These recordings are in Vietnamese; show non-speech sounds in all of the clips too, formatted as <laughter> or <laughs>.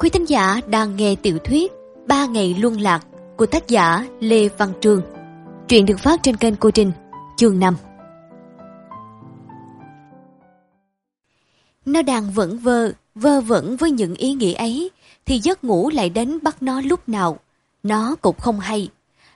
Quý thính giả đang nghe tiểu thuyết Ba ngày luân lạc của tác giả Lê Văn Trường. Truyện được phát trên kênh Cô trình chương 5. Nó đang vẫn vơ, vơ vẩn với những ý nghĩ ấy, thì giấc ngủ lại đến bắt nó lúc nào. Nó cũng không hay.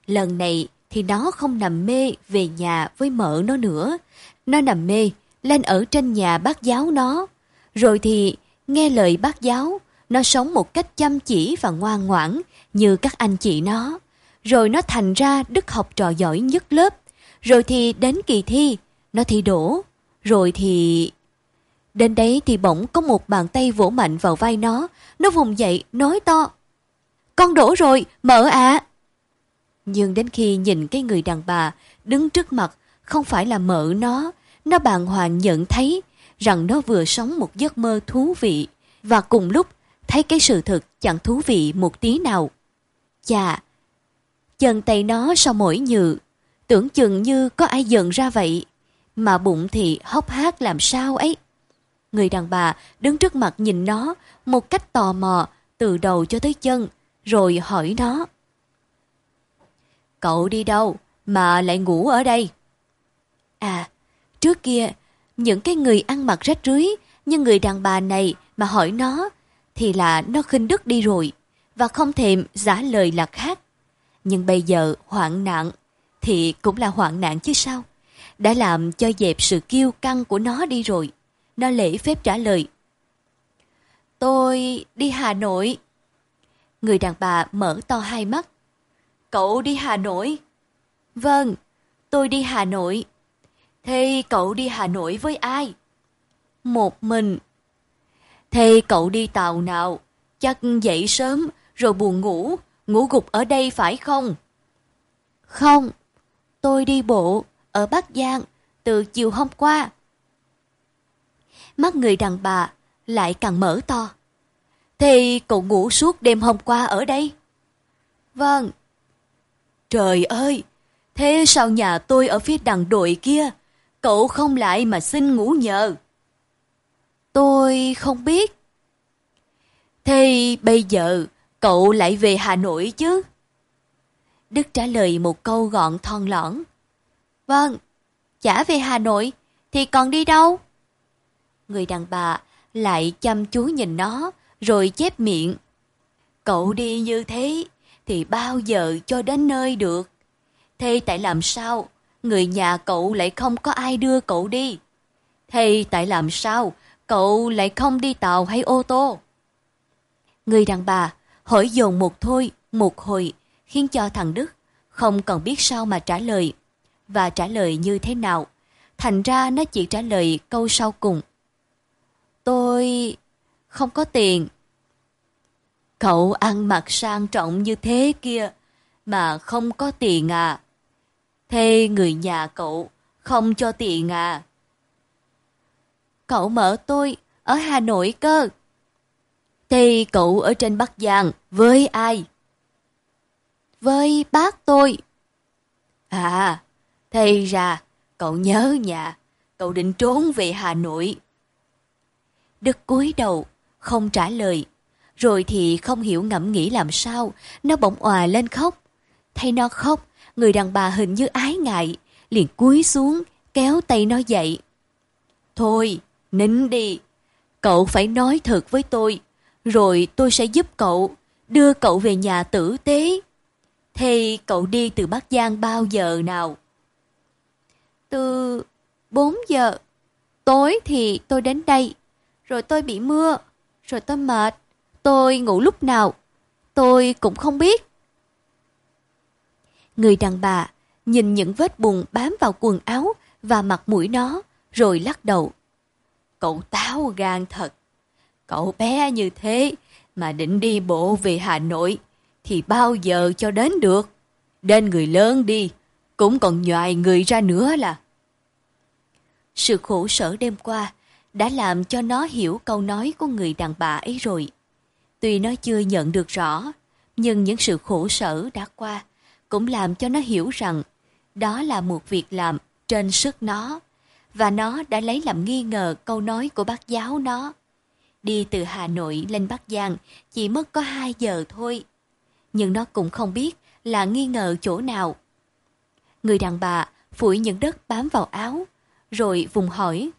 Lần này thì nó không nằm mê về nhà với mợ nó nữa. Nó nằm mê, lên ở trên nhà bác giáo nó. Rồi thì nghe lời bác giáo, nó sống một cách chăm chỉ và ngoan ngoãn như các anh chị nó. Rồi nó thành ra đức học trò giỏi nhất lớp. Rồi thì đến kỳ thi, nó thi đổ. Rồi thì... Đến đấy thì bỗng có một bàn tay vỗ mạnh vào vai nó. Nó vùng dậy, nói to. Con đổ rồi, mở ạ. À. Nhưng đến khi nhìn cái người đàn bà đứng trước mặt không phải là mợ nó, nó bàng hoàng nhận thấy rằng nó vừa sống một giấc mơ thú vị và cùng lúc thấy cái sự thật chẳng thú vị một tí nào. Chà, chân tay nó sao mỏi nhừ, tưởng chừng như có ai giận ra vậy, mà bụng thì hốc hác làm sao ấy. Người đàn bà đứng trước mặt nhìn nó một cách tò mò từ đầu cho tới chân, rồi hỏi nó. Cậu đi đâu mà lại ngủ ở đây? À, trước kia, những cái người ăn mặc rách rưới như người đàn bà này mà hỏi nó thì là nó khinh đức đi rồi và không thèm giả lời là khác. Nhưng bây giờ hoạn nạn thì cũng là hoạn nạn chứ sao? Đã làm cho dẹp sự kiêu căng của nó đi rồi. Nó lễ phép trả lời. Tôi đi Hà Nội. Người đàn bà mở to hai mắt. Cậu đi Hà Nội? Vâng, tôi đi Hà Nội. Thế cậu đi Hà Nội với ai? Một mình. Thế cậu đi tàu nào? Chắc dậy sớm rồi buồn ngủ, ngủ gục ở đây phải không? Không, tôi đi bộ ở Bắc Giang từ chiều hôm qua. Mắt người đàn bà lại càng mở to. Thế cậu ngủ suốt đêm hôm qua ở đây? Vâng. Trời ơi, thế sao nhà tôi ở phía đằng đội kia, cậu không lại mà xin ngủ nhờ? Tôi không biết. thì bây giờ cậu lại về Hà Nội chứ? Đức trả lời một câu gọn thon lõn. Vâng, chả về Hà Nội, thì còn đi đâu? Người đàn bà lại chăm chú nhìn nó, rồi chép miệng. Cậu đi như thế, thì bao giờ cho đến nơi được? Thế tại làm sao người nhà cậu lại không có ai đưa cậu đi? Thế tại làm sao cậu lại không đi tàu hay ô tô? Người đàn bà hỏi dồn một thôi, một hồi, khiến cho thằng Đức không còn biết sao mà trả lời. Và trả lời như thế nào. Thành ra nó chỉ trả lời câu sau cùng. Tôi không có tiền. Cậu ăn mặc sang trọng như thế kia mà không có tiền à? Thế người nhà cậu không cho tiền à? Cậu mở tôi ở Hà Nội cơ. Thì cậu ở trên Bắc Giang với ai? Với bác tôi. À, thì ra cậu nhớ nhà, cậu định trốn về Hà Nội. Đức cúi đầu, không trả lời. Rồi thì không hiểu ngẫm nghĩ làm sao, nó bỗng òa lên khóc. Thấy nó khóc, người đàn bà hình như ái ngại, liền cúi xuống, kéo tay nó dậy. Thôi, nín đi, cậu phải nói thật với tôi, rồi tôi sẽ giúp cậu, đưa cậu về nhà tử tế. Thì cậu đi từ Bắc Giang bao giờ nào? Từ 4 giờ. Tối thì tôi đến đây, rồi tôi bị mưa, rồi tôi mệt, tôi ngủ lúc nào, tôi cũng không biết. Người đàn bà nhìn những vết bùn bám vào quần áo và mặt mũi nó, rồi lắc đầu. Cậu táo gan thật. Cậu bé như thế mà định đi bộ về Hà Nội thì bao giờ cho đến được. Đến người lớn đi, cũng còn nhòi người ra nữa là. Sự khổ sở đêm qua đã làm cho nó hiểu câu nói của người đàn bà ấy rồi. Tuy nó chưa nhận được rõ, nhưng những sự khổ sở đã qua cũng làm cho nó hiểu rằng đó là một việc làm trên sức nó và nó đã lấy làm nghi ngờ câu nói của bác giáo nó. Đi từ Hà Nội lên Bắc Giang chỉ mất có 2 giờ thôi. Nhưng nó cũng không biết là nghi ngờ chỗ nào. Người đàn bà phủi những đất bám vào áo, rồi vùng hỏi.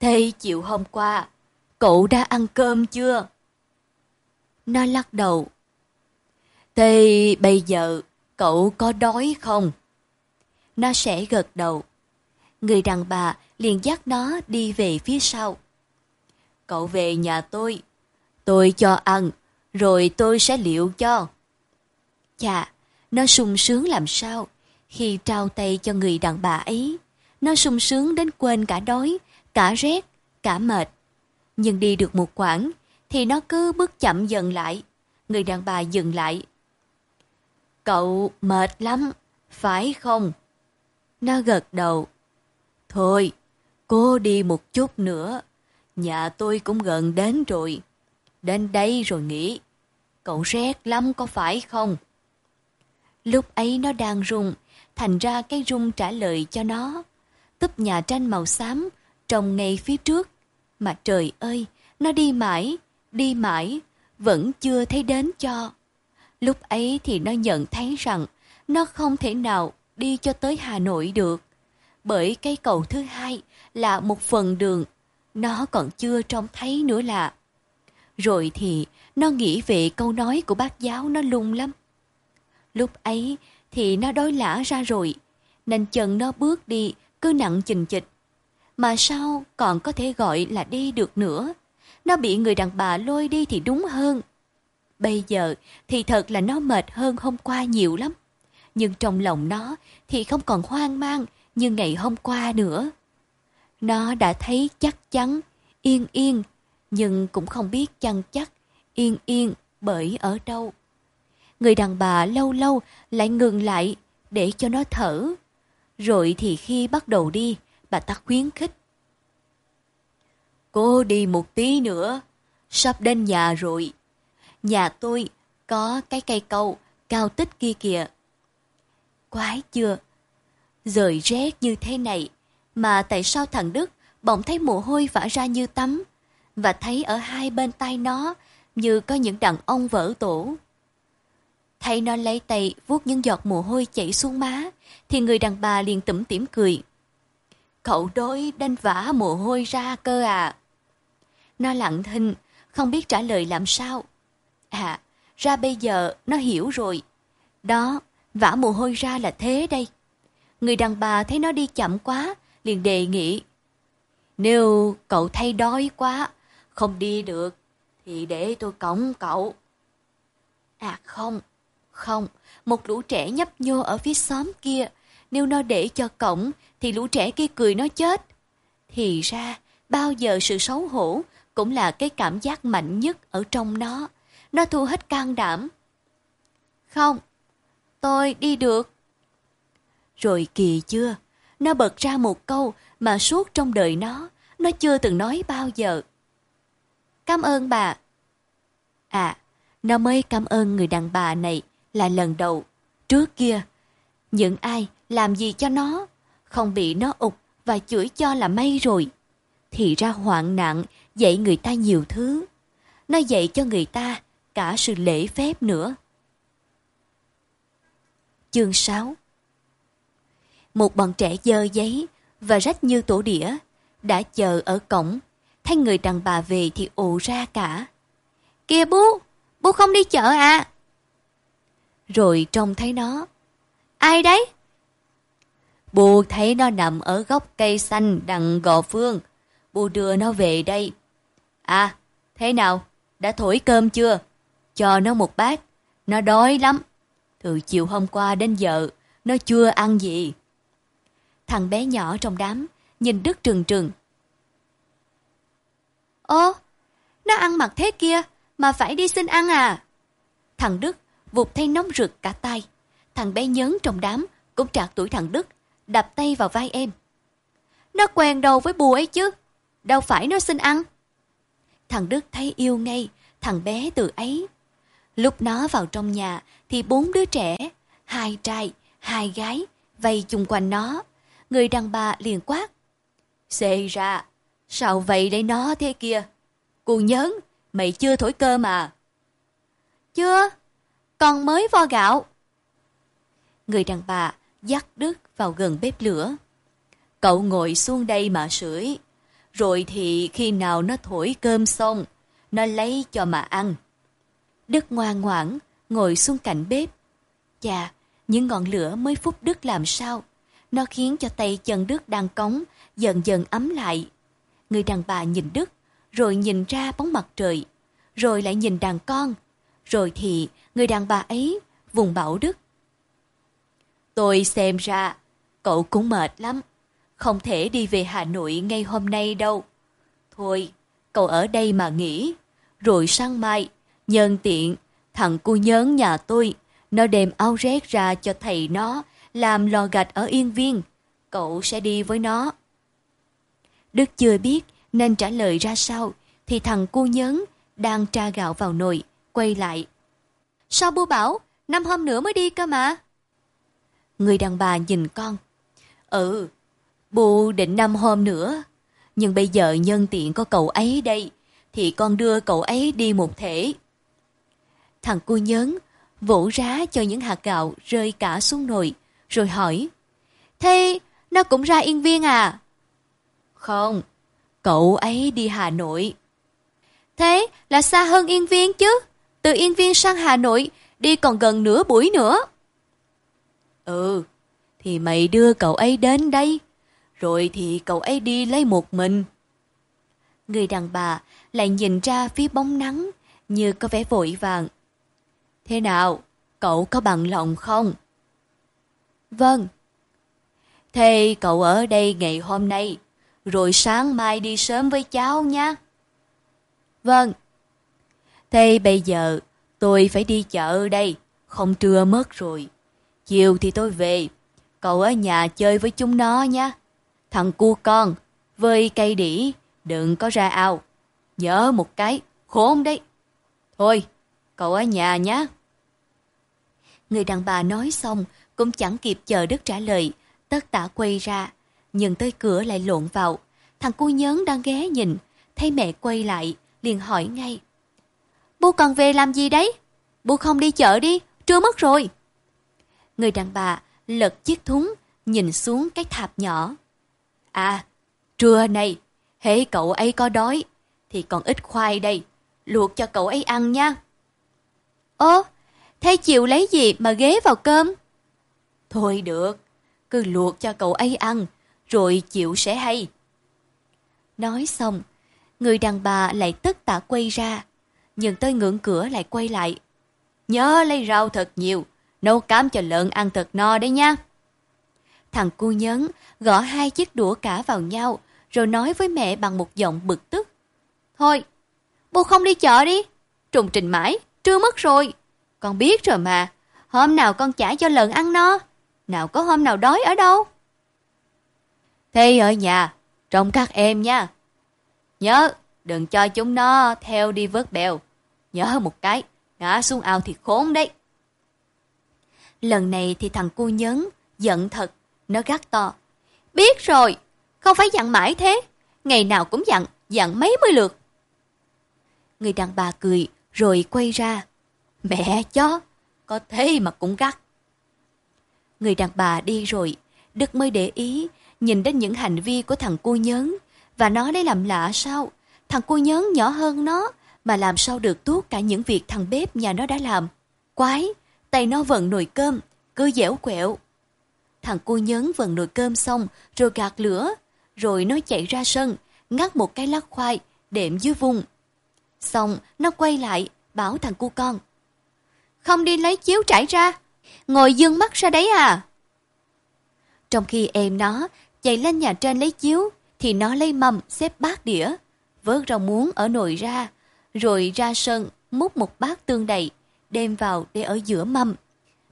Thế chiều hôm qua, cậu đã ăn cơm chưa? Nó lắc đầu. Thế bây giờ, cậu có đói không? Nó sẽ gật đầu. Người đàn bà liền dắt nó đi về phía sau. Cậu về nhà tôi, tôi cho ăn, rồi tôi sẽ liệu cho. Chà, nó sung sướng làm sao khi trao tay cho người đàn bà ấy. Nó sung sướng đến quên cả đói, cả rét, cả mệt. Nhưng đi được một quãng thì nó cứ bước chậm dần lại. Người đàn bà dừng lại. Cậu mệt lắm, phải không? Nó gật đầu. Thôi, cô đi một chút nữa. Nhà tôi cũng gần đến rồi. Đến đây rồi nghỉ. Cậu rét lắm có phải không? Lúc ấy nó đang rung, thành ra cái rung trả lời cho nó. Túp nhà tranh màu xám, trồng ngay phía trước. Mà trời ơi, nó đi mãi, đi mãi, vẫn chưa thấy đến cho. Lúc ấy thì nó nhận thấy rằng nó không thể nào đi cho tới Hà Nội được. Bởi cây cầu thứ hai là một phần đường, nó còn chưa trông thấy nữa là. Rồi thì nó nghĩ về câu nói của bác giáo nó lung lắm. Lúc ấy thì nó đói lã ra rồi, nên chân nó bước đi cứ nặng chình chịch. Mà sao còn có thể gọi là đi được nữa? Nó bị người đàn bà lôi đi thì đúng hơn. Bây giờ thì thật là nó mệt hơn hôm qua nhiều lắm. Nhưng trong lòng nó thì không còn hoang mang như ngày hôm qua nữa. Nó đã thấy chắc chắn, yên yên, nhưng cũng không biết chăng chắc, yên yên bởi ở đâu. Người đàn bà lâu lâu lại ngừng lại để cho nó thở. Rồi thì khi bắt đầu đi, bà ta khuyến khích. Cô đi một tí nữa, sắp đến nhà rồi. Nhà tôi có cái cây cầu cao tích kia kìa. Quái chưa? Rời rét như thế này, mà tại sao thằng Đức bỗng thấy mồ hôi vã ra như tắm, và thấy ở hai bên tay nó như có những đàn ông vỡ tổ. Thấy nó lấy tay vuốt những giọt mồ hôi chảy xuống má, thì người đàn bà liền tủm tỉm cười. Cậu đôi đanh vã mồ hôi ra cơ à. Nó lặng thinh, không biết trả lời làm sao. À, ra bây giờ nó hiểu rồi. Đó, vã mồ hôi ra là thế đây. Người đàn bà thấy nó đi chậm quá, liền đề nghị. Nếu cậu thay đói quá, không đi được, thì để tôi cõng cậu. À không, không, một lũ trẻ nhấp nhô ở phía xóm kia, nếu nó để cho cổng thì lũ trẻ kia cười nó chết. Thì ra, bao giờ sự xấu hổ cũng là cái cảm giác mạnh nhất ở trong nó. Nó thu hết can đảm. Không, tôi đi được. Rồi kỳ chưa, nó bật ra một câu mà suốt trong đời nó, nó chưa từng nói bao giờ. Cảm ơn bà. À, nó mới cảm ơn người đàn bà này là lần đầu. Trước kia, những ai làm gì cho nó, không bị nó ụt và chửi cho là may rồi. Thì ra hoạn nạn dạy người ta nhiều thứ. Nó dạy cho người ta cả sự lễ phép nữa. Chương 6 một bọn trẻ dơ giấy và rách như tổ đĩa đã chờ ở cổng. Thấy người đàn bà về thì ồ ra cả. Kìa bố, bố không đi chợ à? Rồi trông thấy nó. Ai đấy? Bố thấy nó nằm ở gốc cây xanh đằng gò phương. Bố đưa nó về đây. À, thế nào? Đã thổi cơm chưa? Cho nó một bát. Nó đói lắm. Từ chiều hôm qua đến giờ, nó chưa ăn gì. Thằng bé nhỏ trong đám, nhìn Đức trừng trừng. Ô, nó ăn mặc thế kia, mà phải đi xin ăn à? Thằng Đức vụt thay nóng rực cả tay. Thằng bé nhớn trong đám, cũng trạc tuổi thằng Đức, đập tay vào vai em. Nó quen đầu với bùa ấy chứ, đâu phải nó xin ăn. Thằng Đức thấy yêu ngay, thằng bé từ ấy. Lúc nó vào trong nhà thì bốn đứa trẻ, hai trai, hai gái, vây chung quanh nó. Người đàn bà liền quát. Xê ra, sao vậy đấy nó thế kia? Cô nhớ, mày chưa thổi cơ mà. Chưa, còn mới vo gạo. Người đàn bà dắt Đức vào gần bếp lửa. Cậu ngồi xuống đây mà sưởi. Rồi thì khi nào nó thổi cơm xong, nó lấy cho mà ăn. Đức ngoan ngoãn ngồi xuống cạnh bếp. Chà, những ngọn lửa mới phút Đức làm sao? Nó khiến cho tay chân Đức đang cống dần dần ấm lại. Người đàn bà nhìn Đức, rồi nhìn ra bóng mặt trời, rồi lại nhìn đàn con, rồi thì người đàn bà ấy vùng bảo Đức. Tôi xem ra, cậu cũng mệt lắm, không thể đi về Hà Nội ngay hôm nay đâu. Thôi, cậu ở đây mà nghỉ, rồi sáng mai, nhân tiện, thằng cu nhớn nhà tôi, nó đem áo rét ra cho thầy nó, làm lò gạch ở Yên Viên, cậu sẽ đi với nó. Đức chưa biết nên trả lời ra sao, thì thằng cu nhớn đang tra gạo vào nồi, quay lại. Sao bố bảo, năm hôm nữa mới đi cơ mà? Người đàn bà nhìn con. Ừ, bố định năm hôm nữa. Nhưng bây giờ nhân tiện có cậu ấy đây, thì con đưa cậu ấy đi một thể. Thằng cu nhớn vỗ rá cho những hạt gạo rơi cả xuống nồi, rồi hỏi. Thế nó cũng ra yên viên à? Không, cậu ấy đi Hà Nội. Thế là xa hơn Yên Viên chứ. Từ Yên Viên sang Hà Nội đi còn gần nửa buổi nữa. Ừ, thì mày đưa cậu ấy đến đây. Rồi thì cậu ấy đi lấy một mình. Người đàn bà lại nhìn ra phía bóng nắng như có vẻ vội vàng. Thế nào, cậu có bằng lòng không? Vâng. Thế cậu ở đây ngày hôm nay, rồi sáng mai đi sớm với cháu nha. Vâng. Thế bây giờ tôi phải đi chợ đây, không trưa mất rồi. Chiều thì tôi về, cậu ở nhà chơi với chúng nó nha. Thằng cu con, với cây đỉ, đừng có ra ao. Nhớ một cái, khốn đấy. Thôi, cậu ở nhà nhé. Người đàn bà nói xong, cũng chẳng kịp chờ Đức trả lời, tất tả quay ra, nhưng tới cửa lại lộn vào. Thằng cu nhớn đang ghé nhìn, thấy mẹ quay lại, liền hỏi ngay. Bố còn về làm gì đấy? Bố không đi chợ đi, trưa mất rồi. Người đàn bà lật chiếc thúng, nhìn xuống cái thạp nhỏ. À, trưa này, hễ cậu ấy có đói, thì còn ít khoai đây, luộc cho cậu ấy ăn nha. Ơ, thế chịu lấy gì mà ghé vào cơm? Thôi được, cứ luộc cho cậu ấy ăn, rồi chịu sẽ hay. Nói xong, người đàn bà lại tất tả quay ra, nhưng tới ngưỡng cửa lại quay lại. Nhớ lấy rau thật nhiều, nấu cám cho lợn ăn thật no đấy nha. Thằng cu nhấn gõ hai chiếc đũa cả vào nhau, rồi nói với mẹ bằng một giọng bực tức. Thôi, bố không đi chợ đi, trùng trình mãi, trưa mất rồi. Con biết rồi mà, hôm nào con trả cho lợn ăn no, nào có hôm nào đói ở đâu. Thế ở nhà, trông các em nha. Nhớ, đừng cho chúng nó theo đi vớt bèo. Nhớ một cái, ngã xuống ao thì khốn đấy. Lần này thì thằng cu nhấn, giận thật, nó gắt to. Biết rồi, không phải dặn mãi thế. Ngày nào cũng dặn, dặn mấy mươi lượt. Người đàn bà cười, rồi quay ra. Mẹ chó, có thế mà cũng gắt. Người đàn bà đi rồi, Đức mới để ý, nhìn đến những hành vi của thằng cu nhớn. Và nó lấy làm lạ sao? Thằng cu nhớn nhỏ hơn nó, mà làm sao được tốt cả những việc thằng bếp nhà nó đã làm. Quái, tay nó vần nồi cơm, cứ dẻo quẹo. Thằng cu nhớn vần nồi cơm xong, rồi gạt lửa, rồi nó chạy ra sân, ngắt một cái lát khoai, đệm dưới vùng. Xong, nó quay lại, bảo thằng cu con. Không đi lấy chiếu trải ra, ngồi dương mắt ra đấy à. Trong khi em nó chạy lên nhà trên lấy chiếu, thì nó lấy mâm xếp bát đĩa, vớt rau muống ở nồi ra, rồi ra sân múc một bát tương đầy, đem vào để ở giữa mâm.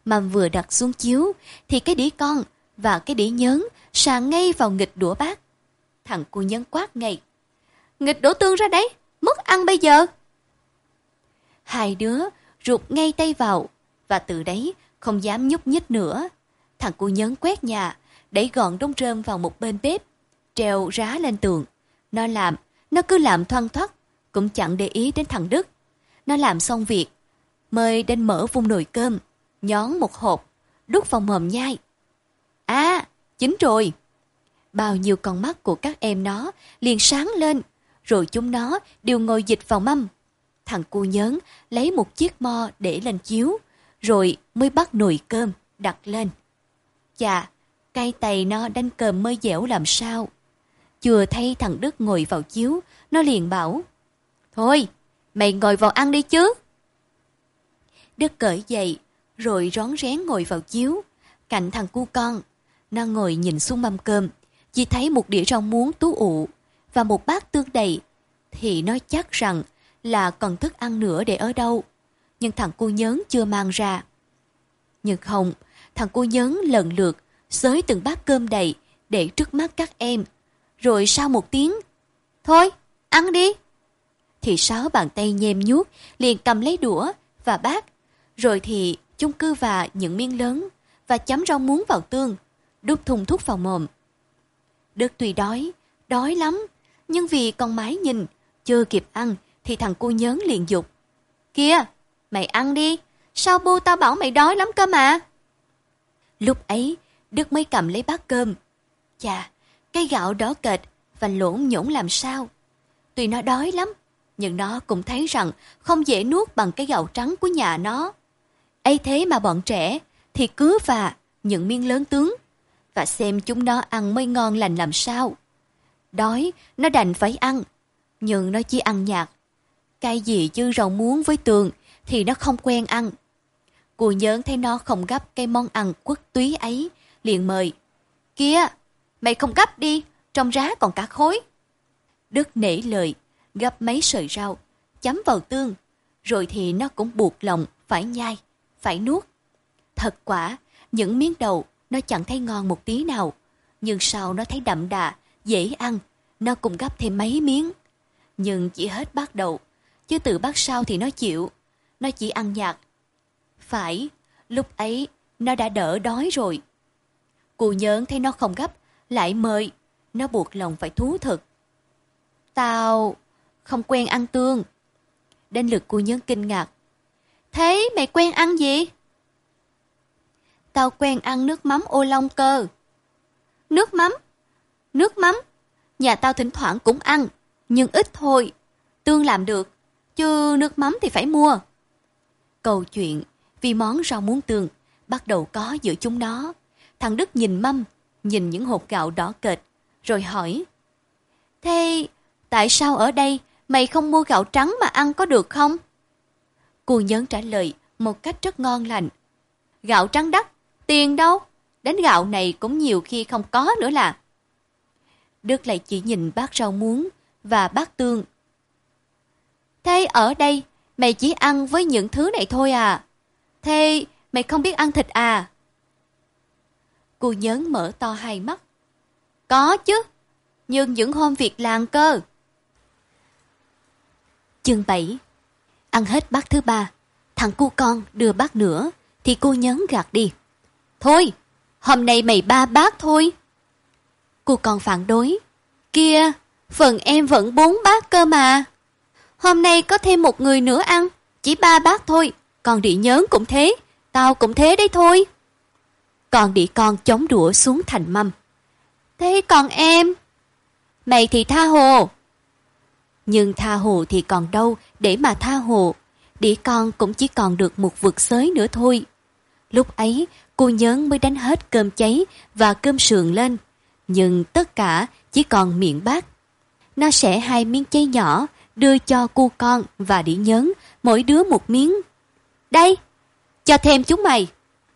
Mâm vừa đặt xuống chiếu, thì cái đĩa con và cái đĩa nhớn sàn ngay vào nghịch đũa bát. Thằng cu nhấn quát ngay. Nghịch đổ tương ra đấy, mất ăn bây giờ. Hai đứa rụt ngay tay vào, và từ đấy không dám nhúc nhích nữa. Thằng cu nhấn quét nhà, đẩy gọn đống rơm vào một bên bếp, treo rá lên tường. Nó làm, nó cứ làm thoăn thoắt, cũng chẳng để ý đến thằng Đức. Nó làm xong việc, mời đến mở vung nồi cơm, nhón một hộp, đút vào mồm nhai. À, chín rồi. Bao nhiêu con mắt của các em nó liền sáng lên, rồi chúng nó đều ngồi dịch vào mâm. Thằng cu nhớn lấy một chiếc mo để lên chiếu, rồi mới bắt nồi cơm đặt lên. Chà, cay tay nó đánh cơm mới dẻo làm sao. Chưa thấy thằng Đức ngồi vào chiếu, nó liền bảo, Thôi, mày ngồi vào ăn đi chứ. Đức cởi dậy, rồi rón rén ngồi vào chiếu, cạnh thằng cu con. Nó ngồi nhìn xuống mâm cơm, chỉ thấy một đĩa rau muống tú ụ và một bát tương đầy, thì nó chắc rằng là còn thức ăn nữa để ở đâu. Nhưng thằng cu nhớn chưa mang ra. Nhưng không, thằng cu nhớn lần lượt xới từng bát cơm đầy để trước mắt các em. Rồi sau một tiếng, thôi, ăn đi. Thì sáu bàn tay nhem nhuốc liền cầm lấy đũa và bát. Rồi thì chung cư và những miếng lớn và chấm rau muống vào tương, đút thùng thuốc vào mồm. Đức tuy đói, đói lắm, nhưng vì con mái nhìn, chưa kịp ăn thì thằng cu nhớn liền dục. Kìa, mày ăn đi, sao bu tao bảo mày đói lắm cơ mà. Lúc ấy, Đức mới cầm lấy bát cơm. Chà, cái gạo đó kệt và lỗn nhổn làm sao. Tuy nó đói lắm, nhưng nó cũng thấy rằng không dễ nuốt bằng cái gạo trắng của nhà nó. ấy thế mà bọn trẻ thì cứ và những miếng lớn tướng và xem chúng nó ăn mới ngon lành làm sao. Đói, nó đành phải ăn, nhưng nó chỉ ăn nhạt. Cái gì chứ rau muống với tường thì nó không quen ăn. Cô nhớ thấy nó không gấp cái món ăn quất túy ấy, liền mời. Kia, mày không gấp đi, trong rá còn cả khối. Đức nể lời, gấp mấy sợi rau, chấm vào tương, rồi thì nó cũng buộc lòng phải nhai, phải nuốt. Thật quả, những miếng đầu nó chẳng thấy ngon một tí nào, nhưng sau nó thấy đậm đà, dễ ăn, nó cũng gấp thêm mấy miếng. Nhưng chỉ hết bát đầu, chứ từ bát sau thì nó chịu, nó chỉ ăn nhạt. Phải, lúc ấy nó đã đỡ đói rồi. Cụ nhớn thấy nó không gấp, lại mời, nó buộc lòng phải thú thực. Tao không quen ăn tương. Đến lượt cô nhớn kinh ngạc. Thế mày quen ăn gì? Tao quen ăn nước mắm ô long cơ. Nước mắm? Nước mắm? Nhà tao thỉnh thoảng cũng ăn, nhưng ít thôi. Tương làm được, chứ nước mắm thì phải mua. Câu chuyện vì món rau muống tương bắt đầu có giữa chúng nó. Thằng Đức nhìn mâm, nhìn những hộp gạo đỏ kệch, rồi hỏi. Thế tại sao ở đây mày không mua gạo trắng mà ăn có được không? Cô nhớn trả lời một cách rất ngon lành. Gạo trắng đắt, tiền đâu? Đến gạo này cũng nhiều khi không có nữa là. Đức lại chỉ nhìn bát rau muống và bát tương. Thế ở đây, mày chỉ ăn với những thứ này thôi à? Thế mày không biết ăn thịt à? Cô nhớn mở to hai mắt. Có chứ, nhưng những hôm việc làng cơ. Chương 7 Ăn hết bát thứ ba, thằng cu con đưa bát nữa, thì cô nhấn gạt đi. Thôi, hôm nay mày ba bát thôi. Cô con phản đối. Kia, phần em vẫn bốn bát cơ mà. Hôm nay có thêm một người nữa ăn, chỉ ba bát thôi, còn đĩ nhớn cũng thế, tao cũng thế đấy thôi. Còn đĩ con chống đũa xuống thành mâm. Thế còn em? Mày thì tha hồ, nhưng tha hồ thì còn đâu để mà tha hồ. Đĩa con cũng chỉ còn được một vực xới nữa thôi. Lúc ấy, cô nhớn mới đánh hết cơm cháy và cơm sườn lên. Nhưng tất cả chỉ còn miệng bát. Nó sẽ hai miếng cháy nhỏ, đưa cho cô con và đĩ nhớn, mỗi đứa một miếng. Đây, cho thêm chúng mày.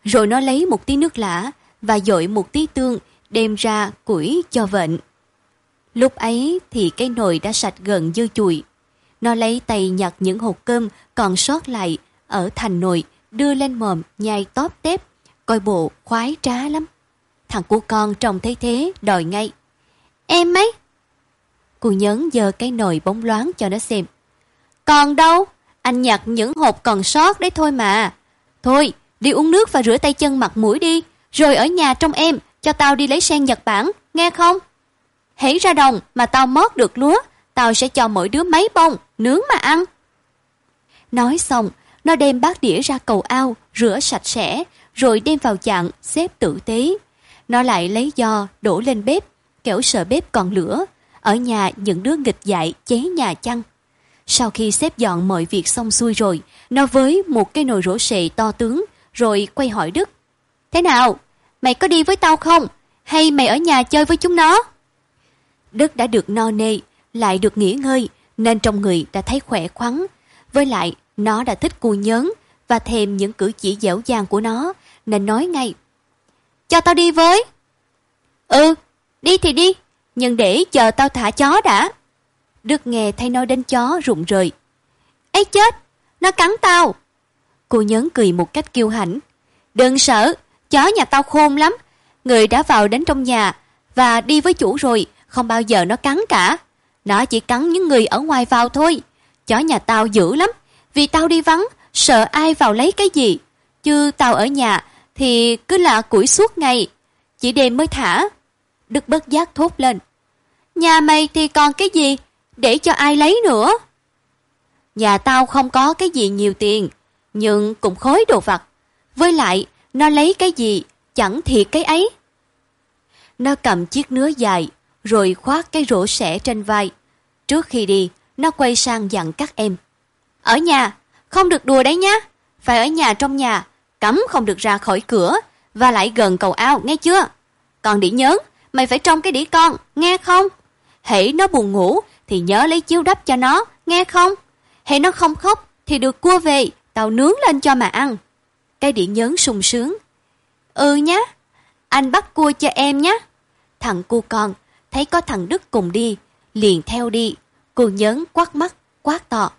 Rồi nó lấy một tí nước lã và dội một tí tương, đem ra củi cho vện. Lúc ấy thì cái nồi đã sạch gần dư chùi. Nó lấy tay nhặt những hột cơm còn sót lại ở thành nồi, đưa lên mồm nhai tóp tép, coi bộ khoái trá lắm. Thằng cu con trông thấy thế đòi ngay. Em mấy? Cô nhấn giờ cái nồi bóng loáng cho nó xem. Còn đâu? Anh nhặt những hộp còn sót đấy thôi mà. Thôi, đi uống nước và rửa tay chân mặt mũi đi. Rồi ở nhà trong em, cho tao đi lấy sen Nhật Bản, nghe không? hãy ra đồng mà tao mót được lúa, tao sẽ cho mỗi đứa mấy bông, nướng mà ăn. Nói xong, nó đem bát đĩa ra cầu ao, rửa sạch sẽ, rồi đem vào chặn, xếp tử tế. Nó lại lấy giò, đổ lên bếp, kẻo sợ bếp còn lửa. Ở nhà những đứa nghịch dại chế nhà chăng. Sau khi xếp dọn mọi việc xong xuôi rồi, nó với một cái nồi rổ sệ to tướng, rồi quay hỏi Đức. Thế nào? Mày có đi với tao không? Hay mày ở nhà chơi với chúng nó? Đức đã được no nê, lại được nghỉ ngơi, nên trong người đã thấy khỏe khoắn. Với lại, nó đã thích cù nhớn và thèm những cử chỉ dẻo dàng của nó, nên nói ngay. Cho tao đi với. Ừ, đi thì đi, nhưng để chờ tao thả chó đã. Đức nghe thấy nói đến chó rụng rời. ấy chết, nó cắn tao. Cô nhớn cười một cách kiêu hãnh. Đừng sợ, chó nhà tao khôn lắm. Người đã vào đến trong nhà và đi với chủ rồi, không bao giờ nó cắn cả. Nó chỉ cắn những người ở ngoài vào thôi. Chó nhà tao dữ lắm, vì tao đi vắng, sợ ai vào lấy cái gì. Chứ tao ở nhà thì cứ là củi suốt ngày, chỉ đêm mới thả. Đức bất giác thốt lên. Nhà mày thì còn cái gì, để cho ai lấy nữa? Nhà tao không có cái gì nhiều tiền, nhưng cũng khối đồ vặt. Với lại, nó lấy cái gì, chẳng thiệt cái ấy. Nó cầm chiếc nứa dài, rồi khoác cái rổ sẻ trên vai. Trước khi đi, nó quay sang dặn các em. Ở nhà, không được đùa đấy nhá. Phải ở nhà trong nhà, cấm không được ra khỏi cửa, và lại gần cầu ao, nghe chưa? Còn đĩ nhớ, mày phải trông cái đĩ con, nghe không? Hãy nó buồn ngủ, thì nhớ lấy chiếu đắp cho nó, nghe không? hễ nó không khóc, thì được cua về, tao nướng lên cho mà ăn. Cái điện nhớn sung sướng. Ừ nhá, anh bắt cua cho em nhé. Thằng cu con, thấy có thằng Đức cùng đi, liền theo đi. Cô nhớn quát mắt, quát to.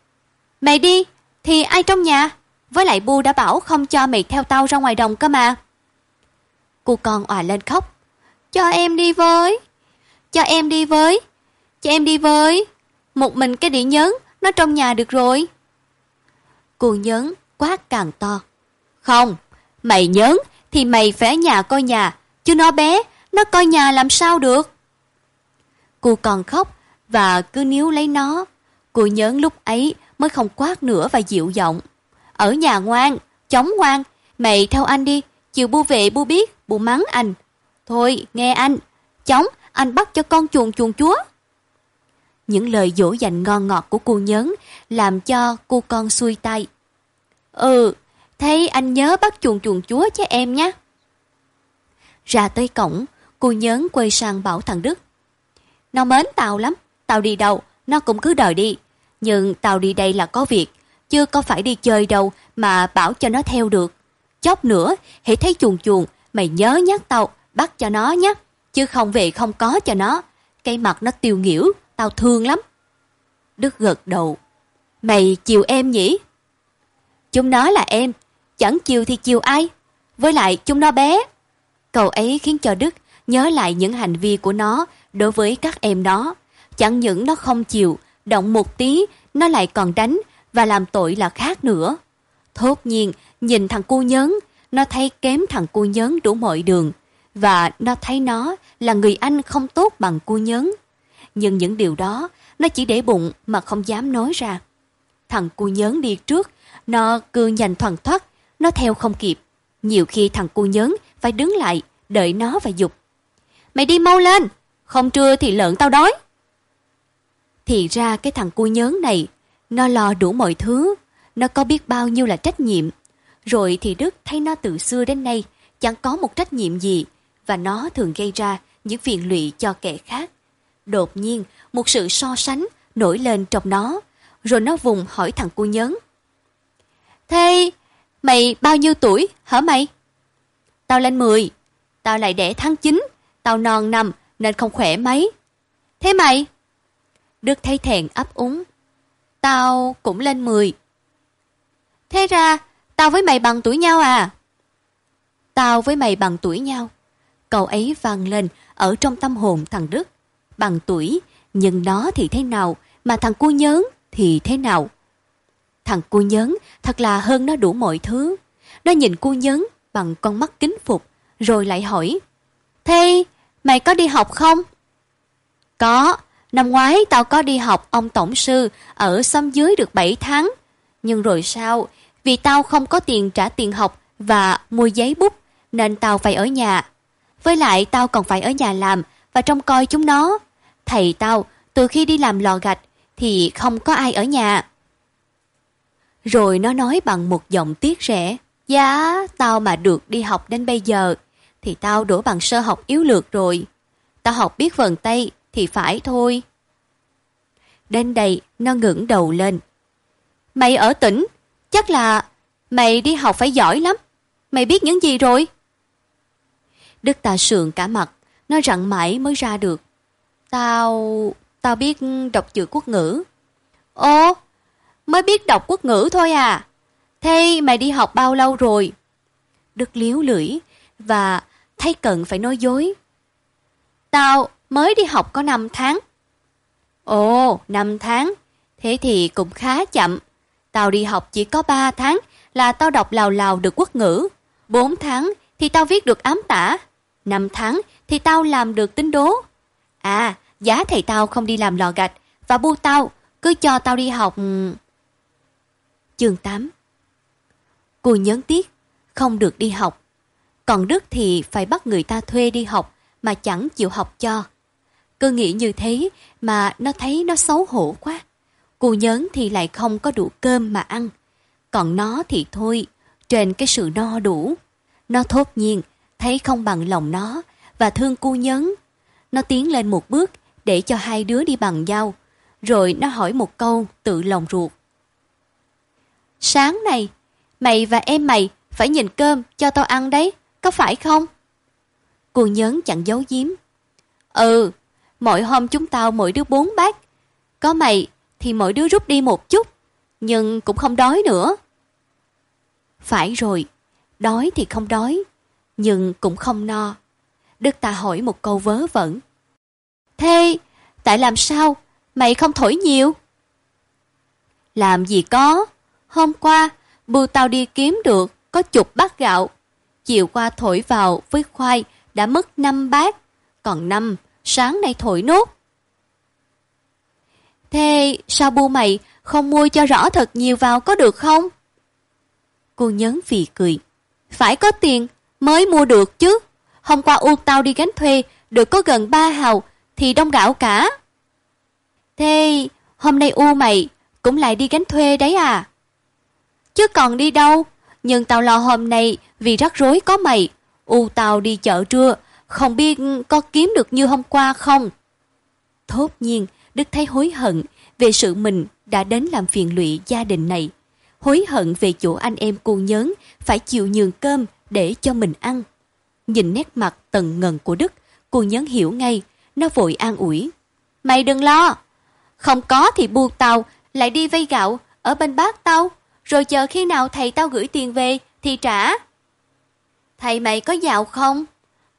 Mày đi, thì ai trong nhà? Với lại bu đã bảo không cho mày theo tao ra ngoài đồng cơ mà. Cô con òa lên khóc. Cho em đi với. Cho em đi với. Cho em đi với. Một mình cái đĩa nhớn, nó trong nhà được rồi. Cuồng nhớn quát càng to. Không, mày nhớn thì mày phải nhà coi nhà, chứ nó bé, nó coi nhà làm sao được. Cô còn khóc và cứ níu lấy nó. Cô nhớn lúc ấy mới không quát nữa và dịu giọng. Ở nhà ngoan, chống ngoan, mày theo anh đi, chiều bu vệ bu biết, bu mắng anh. Thôi, nghe anh, chống, anh bắt cho con chuồn chuồn chúa. Những lời dỗ dành ngon ngọt của cô nhớn làm cho cô con xuôi tay. Ừ, thấy anh nhớ bắt chuồn chuồn chúa cho em nhé. Ra tới cổng, cô nhớn quay sang bảo thằng Đức. Nó mến tao lắm, tao đi đâu, nó cũng cứ đòi đi. Nhưng tao đi đây là có việc, chưa có phải đi chơi đâu mà bảo cho nó theo được. Chốc nữa, hãy thấy chuồn chuồn, mày nhớ nhắc tao, bắt cho nó nhé, chứ không về không có cho nó. Cái mặt nó tiêu nghỉu, tao thương lắm. Đức gật đầu. Mày chiều em nhỉ? Chúng nó là em, chẳng chiều thì chiều ai? Với lại chúng nó bé. cậu ấy khiến cho Đức nhớ lại những hành vi của nó đối với các em nó. Chẳng những nó không chịu, động một tí, nó lại còn đánh và làm tội là khác nữa. Thốt nhiên, nhìn thằng cu nhớn, nó thấy kém thằng cu nhớn đủ mọi đường, và nó thấy nó là người anh không tốt bằng cu nhớn. Nhưng những điều đó, nó chỉ để bụng mà không dám nói ra. Thằng cu nhớn đi trước, nó cứ nhanh thoăn thoát, nó theo không kịp. Nhiều khi thằng cu nhớn phải đứng lại, đợi nó và dục. Mày đi mau lên, không trưa thì lợn tao đói. Thì ra cái thằng cu nhớn này, nó lo đủ mọi thứ, nó có biết bao nhiêu là trách nhiệm. Rồi thì Đức thấy nó từ xưa đến nay chẳng có một trách nhiệm gì và nó thường gây ra những phiền lụy cho kẻ khác. Đột nhiên, một sự so sánh nổi lên trong nó, rồi nó vùng hỏi thằng cu nhớn. Thế, mày bao nhiêu tuổi hả mày? Tao lên 10, tao lại đẻ tháng 9, tao non nằm nên không khỏe mấy. Thế mày? Đức thấy thẹn ấp úng. Tao cũng lên 10. Thế ra, tao với mày bằng tuổi nhau à? Tao với mày bằng tuổi nhau. Câu ấy vang lên ở trong tâm hồn thằng Đức. Bằng tuổi, nhưng nó thì thế nào, mà thằng cu nhớn thì thế nào? Thằng cu nhớn thật là hơn nó đủ mọi thứ. Nó nhìn cu nhớn bằng con mắt kính phục, rồi lại hỏi. Thế, mày có đi học không? Có, Năm ngoái tao có đi học ông tổng sư ở xóm dưới được 7 tháng. Nhưng rồi sao? Vì tao không có tiền trả tiền học và mua giấy bút nên tao phải ở nhà. Với lại tao còn phải ở nhà làm và trông coi chúng nó. Thầy tao từ khi đi làm lò gạch thì không có ai ở nhà. Rồi nó nói bằng một giọng tiếc rẻ. Giá tao mà được đi học đến bây giờ thì tao đổ bằng sơ học yếu lược rồi. Tao học biết vần Tây thì phải thôi. Đến đây nó ngẩng đầu lên. Mày ở tỉnh, chắc là mày đi học phải giỏi lắm. Mày biết những gì rồi? Đức ta sượng cả mặt, nó rặn mãi mới ra được. Tao... tao biết đọc chữ quốc ngữ. Ồ, mới biết đọc quốc ngữ thôi à? Thế mày đi học bao lâu rồi? Đức liếu lưỡi và thấy cần phải nói dối. Tao mới đi học có 5 tháng. Ồ, 5 tháng. Thế thì cũng khá chậm. Tao đi học chỉ có 3 tháng là tao đọc lào lào được quốc ngữ. 4 tháng thì tao viết được ám tả. 5 tháng thì tao làm được tính đố. À, giá thầy tao không đi làm lò gạch và bu tao cứ cho tao đi học... Chương 8 Cô nhấn tiếc, không được đi học. Còn Đức thì phải bắt người ta thuê đi học mà chẳng chịu học cho. Cứ nghĩ như thế mà nó thấy nó xấu hổ quá. Cô nhớn thì lại không có đủ cơm mà ăn. Còn nó thì thôi, trên cái sự no đủ. Nó thốt nhiên, thấy không bằng lòng nó và thương cô nhớn. Nó tiến lên một bước để cho hai đứa đi bằng nhau. Rồi nó hỏi một câu tự lòng ruột. Sáng này, mày và em mày phải nhìn cơm cho tao ăn đấy, có phải không? Cô nhớn chẳng giấu giếm. Ừ, mỗi hôm chúng tao mỗi đứa bốn bát. Có mày thì mỗi đứa rút đi một chút, nhưng cũng không đói nữa. Phải rồi, đói thì không đói, nhưng cũng không no. Đức ta hỏi một câu vớ vẩn. Thế, tại làm sao mày không thổi nhiều? Làm gì có, hôm qua bưu tao đi kiếm được có chục bát gạo. Chiều qua thổi vào với khoai đã mất năm bát, còn năm sáng nay thổi nốt. Thế sao bu mày không mua cho rõ thật nhiều vào có được không? Cô nhấn vì cười. Phải có tiền mới mua được chứ. Hôm qua u tao đi gánh thuê được có gần ba hào thì đông gạo cả. Thế hôm nay u mày cũng lại đi gánh thuê đấy à? Chứ còn đi đâu? Nhưng tao lo hôm nay vì rắc rối có mày. U tao đi chợ trưa, không biết có kiếm được như hôm qua không? Thốt nhiên, Đức thấy hối hận về sự mình đã đến làm phiền lụy gia đình này. Hối hận về chỗ anh em cô nhớn phải chịu nhường cơm để cho mình ăn. Nhìn nét mặt tần ngần của Đức, cô nhớn hiểu ngay, nó vội an ủi. Mày đừng lo, không có thì buộc tao lại đi vay gạo ở bên bác tao, rồi chờ khi nào thầy tao gửi tiền về thì trả. Thầy mày có giàu không?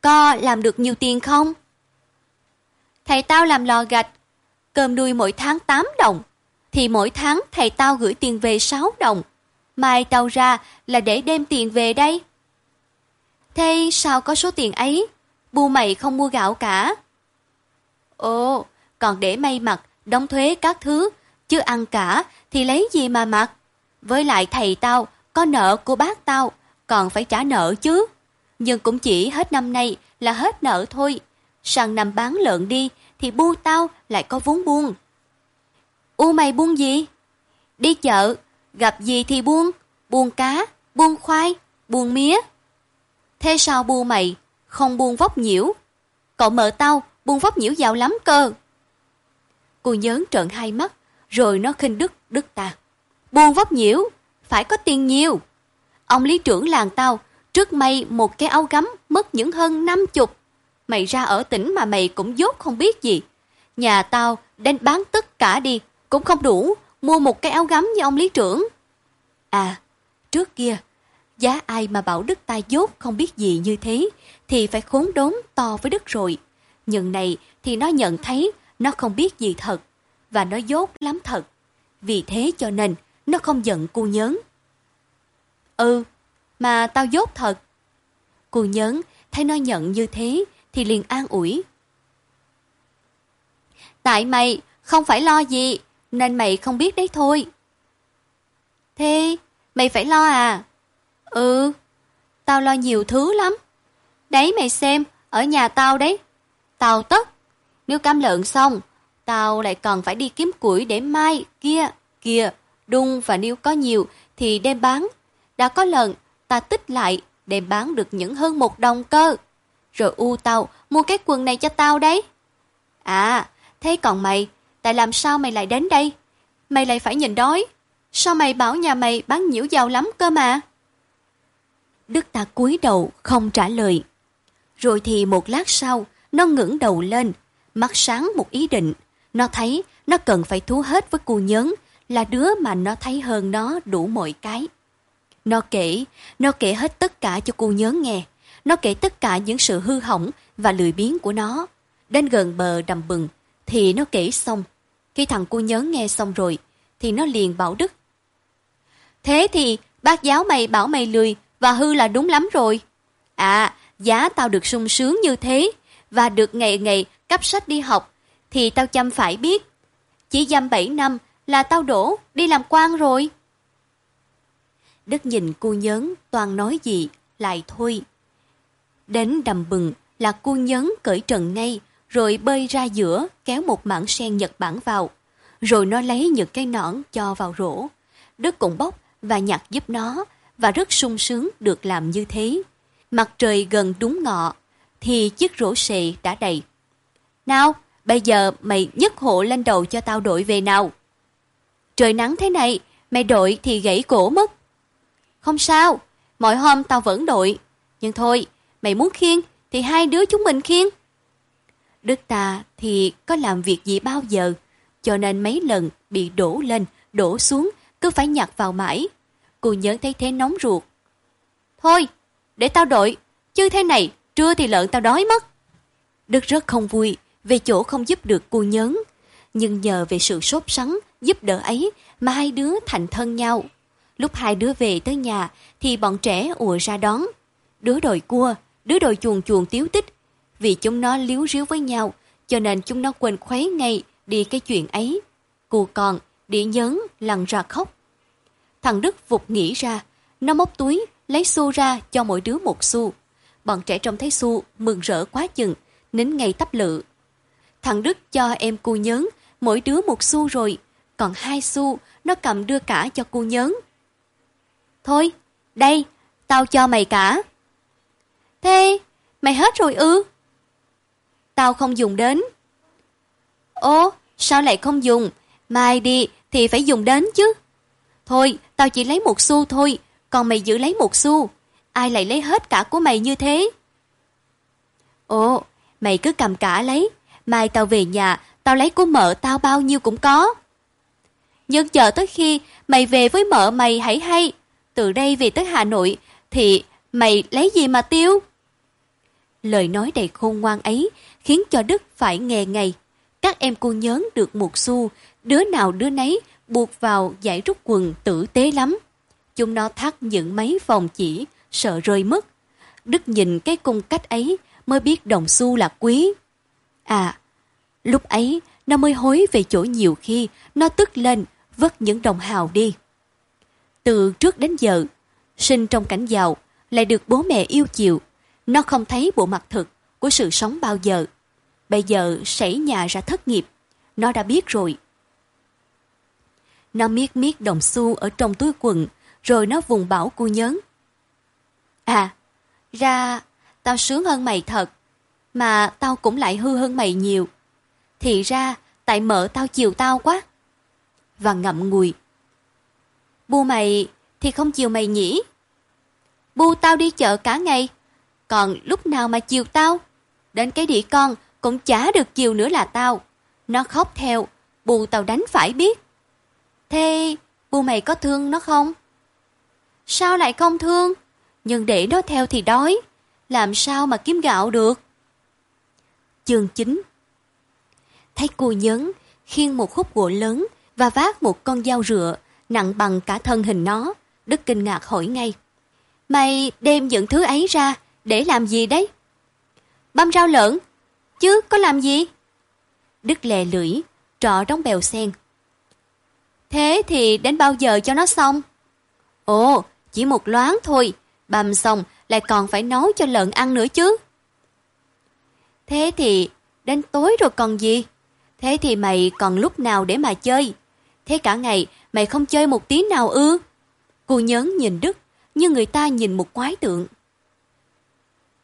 Có làm được nhiều tiền không? Thầy tao làm lò gạch, cơm nuôi mỗi tháng 8 đồng, thì mỗi tháng thầy tao gửi tiền về 6 đồng. Mai tao ra là để đem tiền về đây. Thế sao có số tiền ấy? Bu mày không mua gạo cả. Ồ, còn để may mặc, đóng thuế các thứ, chứ ăn cả thì lấy gì mà mặc? Với lại thầy tao, có nợ của bác tao, còn phải trả nợ chứ. Nhưng cũng chỉ hết năm nay là hết nợ thôi. Sang năm bán lợn đi thì bu tao lại có vốn buông. U mày buông gì? Đi chợ, gặp gì thì buông, buông cá, buông khoai, buông mía. Thế sao bu mày không buông vóc nhiễu? Cậu mợ tao buông vóc nhiễu giàu lắm cơ. Cô nhớn trợn hai mắt, rồi nó khinh đức, đức ta. Buông vóc nhiễu, phải có tiền nhiều. Ông lý trưởng làng tao, trước mây một cái áo gấm mất những hơn năm chục. Mày ra ở tỉnh mà mày cũng dốt không biết gì. Nhà tao đến bán tất cả đi, cũng không đủ, mua một cái áo gấm như ông lý trưởng. À, trước kia, giá ai mà bảo đức ta dốt không biết gì như thế, thì phải khốn đốn to với đức rồi. Nhưng này thì nó nhận thấy nó không biết gì thật, và nó dốt lắm thật. Vì thế cho nên, nó không giận cô nhớn. Ừ, mà tao dốt thật. Cô nhớn thấy nó nhận như thế thì liền an ủi. Tại mày không phải lo gì, nên mày không biết đấy thôi. Thế, mày phải lo à? Ừ, tao lo nhiều thứ lắm. Đấy mày xem, ở nhà tao đấy. Tao tất. Nếu cám lợn xong, tao lại còn phải đi kiếm củi để mai, kia, kia, đun và nếu có nhiều thì đem bán. Đã có lần, ta tích lại, đem bán được những hơn một đồng cơ. Rồi u tao mua cái quần này cho tao đấy. À, thế còn mày, tại làm sao mày lại đến đây? Mày lại phải nhìn đói. Sao mày bảo nhà mày bán nhiễu giàu lắm cơ mà? Đức ta cúi đầu không trả lời. Rồi thì một lát sau, nó ngẩng đầu lên, mắt sáng một ý định. Nó thấy nó cần phải thú hết với cô nhớn, là đứa mà nó thấy hơn nó đủ mọi cái. Nó kể, nó kể hết tất cả cho cô nhớn nghe. Nó kể tất cả những sự hư hỏng và lười biếng của nó. Đến gần bờ đầm bừng, thì nó kể xong. Khi thằng cô nhớn nghe xong rồi, thì nó liền bảo Đức. Thế thì bác giáo mày bảo mày lười và hư là đúng lắm rồi. À, giá tao được sung sướng như thế và được ngày ngày cấp sách đi học thì tao chăm phải biết. Chỉ dăm 7 năm là tao đổ đi làm quan rồi. Đức nhìn cô nhớn toàn nói gì lại thôi. Đến đầm bừng là cô nhớn cởi trần ngay rồi bơi ra giữa kéo một mảng sen Nhật Bản vào. Rồi nó lấy những cái nõn cho vào rổ. Đức cũng bóc và nhặt giúp nó và rất sung sướng được làm như thế. Mặt trời gần đúng ngọ thì chiếc rổ xệ đã đầy. Nào, bây giờ mày nhấc hộ lên đầu cho tao đội về nào. Trời nắng thế này, mày đội thì gãy cổ mất. Không sao, mọi hôm tao vẫn đội. Nhưng thôi, mày muốn khiêng thì hai đứa chúng mình khiêng. Đức ta thì có làm việc gì bao giờ, cho nên mấy lần bị đổ lên, đổ xuống, cứ phải nhặt vào mãi. Cô nhớ thấy thế nóng ruột. Thôi, để tao đội, chứ thế này trưa thì lợn tao đói mất. Đức rất không vui về chỗ không giúp được cô nhớn, nhưng nhờ về sự sốt sắng, giúp đỡ ấy mà hai đứa thành thân nhau. Lúc hai đứa về tới nhà thì bọn trẻ ùa ra đón. Đứa đòi cua, đứa đòi chuồn chuồn tiếu tích. Vì chúng nó líu ríu với nhau, cho nên chúng nó quên khuấy ngay đi cái chuyện ấy. Cô còn, đĩa nhớn, lằn ra khóc. Thằng Đức vụt nghĩ ra, nó móc túi, lấy xu ra cho mỗi đứa một xu. Bọn trẻ trông thấy xu, mừng rỡ quá chừng, nín ngay tắp lự. Thằng Đức cho em cô nhớn, mỗi đứa một xu rồi, còn hai xu, nó cầm đưa cả cho cô nhớn. Thôi, đây, tao cho mày cả. Thế, mày hết rồi ư? Tao không dùng đến. Ồ, sao lại không dùng? Mai đi thì phải dùng đến chứ. Thôi, tao chỉ lấy một xu thôi, còn mày giữ lấy một xu. Ai lại lấy hết cả của mày như thế? Ồ, mày cứ cầm cả lấy. Mai tao về nhà, tao lấy của mợ tao bao nhiêu cũng có. Nhưng chờ tới khi mày về với mợ mày hãy hay. Từ đây về tới Hà Nội thì mày lấy gì mà tiêu? Lời nói đầy khôn ngoan ấy khiến cho Đức phải nghe ngay. Các em cô nhớn được một xu, đứa nào đứa nấy buộc vào giải rút quần tử tế lắm. Chúng nó thắt những mấy vòng chỉ, sợ rơi mất. Đức nhìn cái cung cách ấy mới biết đồng xu là quý. À, lúc ấy nó mới hối về chỗ nhiều khi nó tức lên vứt những đồng hào đi. Từ trước đến giờ, sinh trong cảnh giàu, lại được bố mẹ yêu chiều, nó không thấy bộ mặt thực của sự sống bao giờ. Bây giờ sảy nhà ra thất nghiệp, nó đã biết rồi. Nó miết miết đồng xu ở trong túi quần, rồi nó vùng bảo cô nhớn. À, ra tao sướng hơn mày thật, mà tao cũng lại hư hơn mày nhiều. Thì ra, tại mợ tao chiều tao quá. Và ngậm ngùi. Bu mày thì không chiều mày nhỉ? Bu tao đi chợ cả ngày, còn lúc nào mà chiều tao? Đến cái đĩa con cũng chả được chiều nữa là tao. Nó khóc theo, bu tao đánh phải biết. Thế bu mày có thương nó không? Sao lại không thương? Nhưng để nó theo thì đói. Làm sao mà kiếm gạo được? Chương 9 Thấy cô nhấn, khiêng một khúc gỗ lớn và vác một con dao rựa nặng bằng cả thân hình nó. Đức kinh ngạc hỏi ngay. Mày đem những thứ ấy ra để làm gì đấy? Băm rau lợn, chứ có làm gì? Đức lè lưỡi, trọ đóng bèo sen. Thế thì đến bao giờ cho nó xong? Ồ, chỉ một loáng thôi, băm xong lại còn phải nấu cho lợn ăn nữa chứ. Thế thì đến tối rồi còn gì? Thế thì mày còn lúc nào để mà chơi? Thế cả ngày mày không chơi một tí nào ư? Cô nhớn nhìn Đức như người ta nhìn một quái tượng.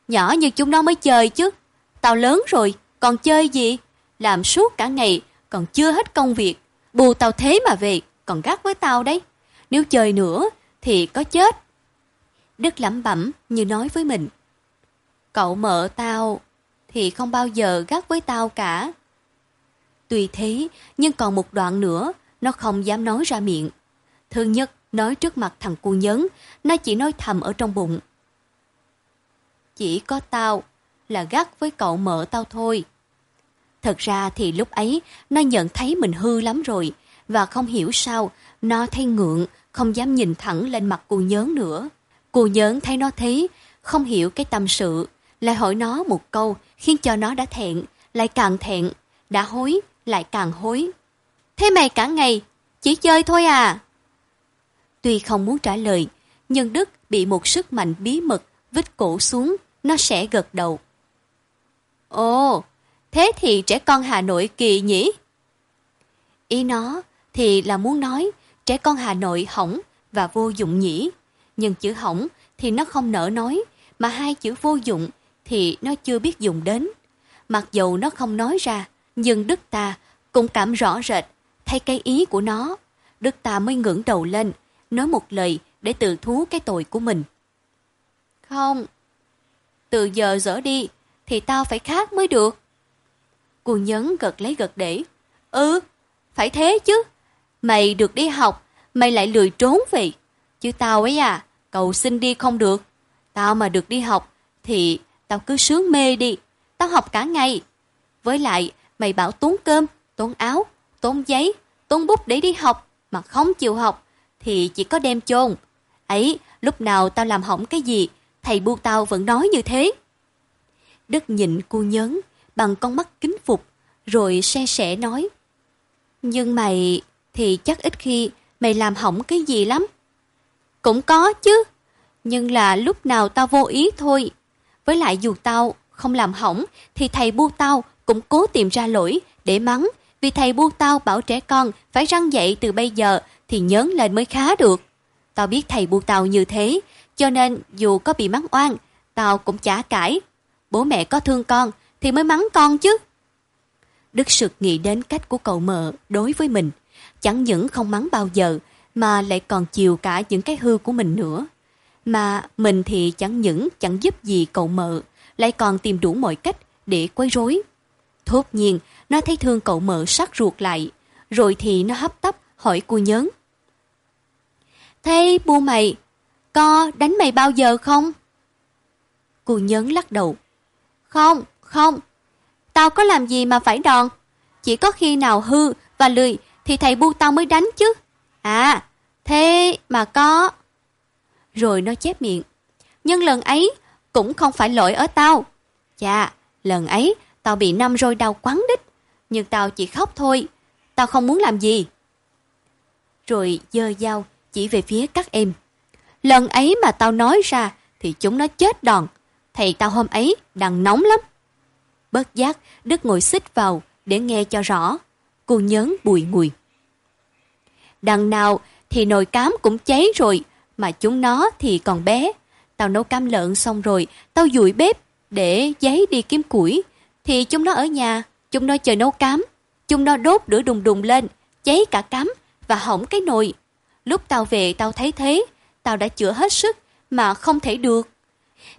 Nhỏ như chúng nó mới chơi chứ. Tao lớn rồi, còn chơi gì? Làm suốt cả ngày, còn chưa hết công việc. Bù tao thế mà về, còn gắt với tao đấy. Nếu chơi nữa, thì có chết. Đức lẩm bẩm như nói với mình. Cậu mợ tao thì không bao giờ gắt với tao cả. Tuy thế, nhưng còn một đoạn nữa, nó không dám nói ra miệng. Thứ nhất, nói trước mặt thằng cu nhấn, nó chỉ nói thầm ở trong bụng. Chỉ có tao là gắt với cậu mợ tao thôi. Thật ra thì lúc ấy, nó nhận thấy mình hư lắm rồi, và không hiểu sao, nó thấy ngượng, không dám nhìn thẳng lên mặt cô nhớn nữa. Cô nhớn thấy nó thế, không hiểu cái tâm sự, lại hỏi nó một câu khiến cho nó đã thẹn, lại càng thẹn, đã hối, lại càng hối. Thế mày cả ngày, chỉ chơi thôi à? Tuy không muốn trả lời, nhưng Đức bị một sức mạnh bí mật vít cổ xuống, nó sẽ gật đầu. Ồ, thế thì trẻ con Hà Nội kỳ nhỉ? Ý nó thì là muốn nói trẻ con Hà Nội hỏng và vô dụng nhỉ. Nhưng chữ hỏng thì nó không nỡ nói, mà hai chữ vô dụng thì nó chưa biết dùng đến. Mặc dù nó không nói ra, nhưng Đức ta cũng cảm rõ rệt, thay cái ý của nó. Đức ta mới ngẩng đầu lên, nói một lời để tự thú cái tội của mình. Không, từ giờ dở đi, thì tao phải khác mới được. Cô nhấn gật lấy gật để. Ừ, phải thế chứ. Mày được đi học, mày lại lười trốn vậy. Chứ tao ấy à, cầu xin đi không được. Tao mà được đi học, thì tao cứ sướng mê đi. Tao học cả ngày. Với lại, mày bảo tốn cơm, tốn áo, tốn giấy, tốn bút để đi học, mà không chịu học, thì chỉ có đem chôn. Ấy, lúc nào tao làm hỏng cái gì, thầy bu tao vẫn nói như thế. Đức nhịn cô nhấn bằng con mắt kính phục, rồi xe sẻ nói. Nhưng mày thì chắc ít khi mày làm hỏng cái gì lắm. Cũng có chứ, nhưng là lúc nào tao vô ý thôi. Với lại dù tao không làm hỏng thì thầy bu tao cũng cố tìm ra lỗi để mắng vì thầy bu tao bảo trẻ con phải răng dậy từ bây giờ thì nhớn lên mới khá được. Tao biết thầy bu tao như thế, cho nên dù có bị mắng oan, tao cũng chả cãi. Bố mẹ có thương con thì mới mắng con chứ. Đức sực nghĩ đến cách của cậu mợ đối với mình. Chẳng những không mắng bao giờ, mà lại còn chiều cả những cái hư của mình nữa. Mà mình thì chẳng những chẳng giúp gì cậu mợ, lại còn tìm đủ mọi cách để quấy rối. Thốt nhiên, nó thấy thương cậu mợ sắc ruột lại, rồi thì nó hấp tấp hỏi cô nhớn. Thế bu mày, co đánh mày bao giờ không? Cô nhớn lắc đầu. Không, không, tao có làm gì mà phải đòn. Chỉ có khi nào hư và lười thì thầy bu tao mới đánh chứ. À, thế mà có. Rồi nó chép miệng. Nhưng lần ấy cũng không phải lỗi ở tao. Chà, lần ấy tao bị năm rồi đau quắn đích. Nhưng tao chỉ khóc thôi. Tao không muốn làm gì. Rồi dơ dao chỉ về phía các em. Lần ấy mà tao nói ra thì chúng nó chết đòn. Thầy tao hôm ấy đang nóng lắm. Bất giác, Đức ngồi xích vào để nghe cho rõ. Cô nhớn bùi ngùi. Đằng nào thì nồi cám cũng cháy rồi, mà chúng nó thì còn bé. Tao nấu cám lợn xong rồi, tao dụi bếp để giấy đi kiếm củi. Thì chúng nó ở nhà, chúng nó chờ nấu cám. Chúng nó đốt lửa đùng đùng lên, cháy cả cám và hỏng cái nồi. Lúc tao về tao thấy thế, tao đã chữa hết sức mà không thể được.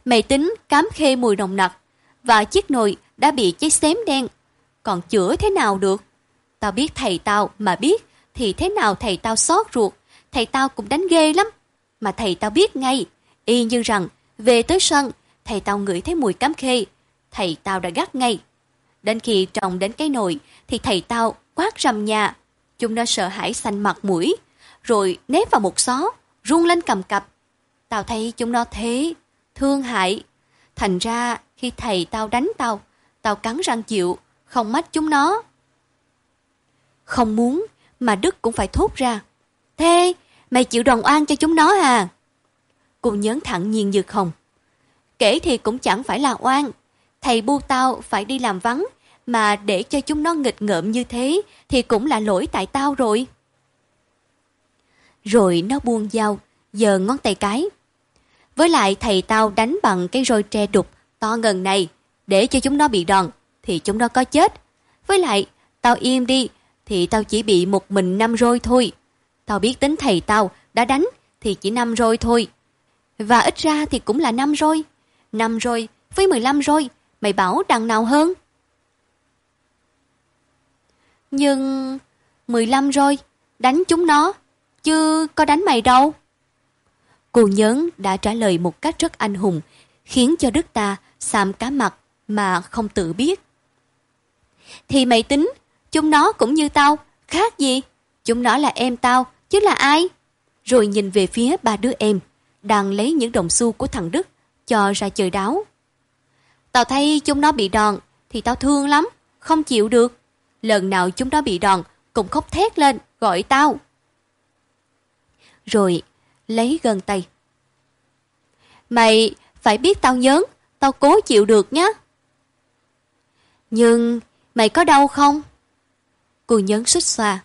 Mày tính cám khê mùi nồng nặc và chiếc nồi đã bị cháy xém đen. Còn chữa thế nào được? Tao biết thầy tao mà biết thì thế nào thầy tao xót ruột, thầy tao cũng đánh ghê lắm. Mà thầy tao biết ngay, y như rằng về tới sân, thầy tao ngửi thấy mùi cám khê, thầy tao đã gắt ngay. Đến khi trồng đến cái nồi thì thầy tao quát rầm nhà. Chúng nó sợ hãi xanh mặt mũi, rồi nép vào một xó, run lên cầm cập. Tao thấy chúng nó thế, thương hại. Thành ra khi thầy tao đánh tao, tao cắn răng chịu, không mách chúng nó. Không muốn, mà Đức cũng phải thốt ra. Thế, mày chịu đòn oan cho chúng nó à? Cô nhớn thẳng nhiên như không. Kể thì cũng chẳng phải là oan. Thầy bu tao phải đi làm vắng, mà để cho chúng nó nghịch ngợm như thế thì cũng là lỗi tại tao rồi. Rồi nó buông dao, giờ ngón tay cái. Với lại thầy tao đánh bằng cái roi tre đục to ngần này, để cho chúng nó bị đòn, thì chúng nó có chết. Với lại, tao im đi, thì tao chỉ bị một mình năm roi thôi. Tao biết tính thầy tao đã đánh thì chỉ năm roi thôi. Và ít ra thì cũng là năm roi. Năm roi với 15 roi, mày bảo đằng nào hơn? Nhưng 15 roi, đánh chúng nó, chứ có đánh mày đâu. Cô nhớn đã trả lời một cách rất anh hùng, khiến cho Đức ta xàm cá mặt mà không tự biết. Thì mày tính, chúng nó cũng như tao, khác gì? Chúng nó là em tao, chứ là ai? Rồi nhìn về phía ba đứa em, đang lấy những đồng xu của thằng Đức, cho ra chơi đáo. Tao thấy chúng nó bị đòn, thì tao thương lắm, không chịu được. Lần nào chúng nó bị đòn, cũng khóc thét lên, gọi tao. Rồi, lấy gần tay. Mày phải biết tao nhớn, tao cố chịu được nhé. Nhưng mày có đau không? Cô nhấn xích xoa.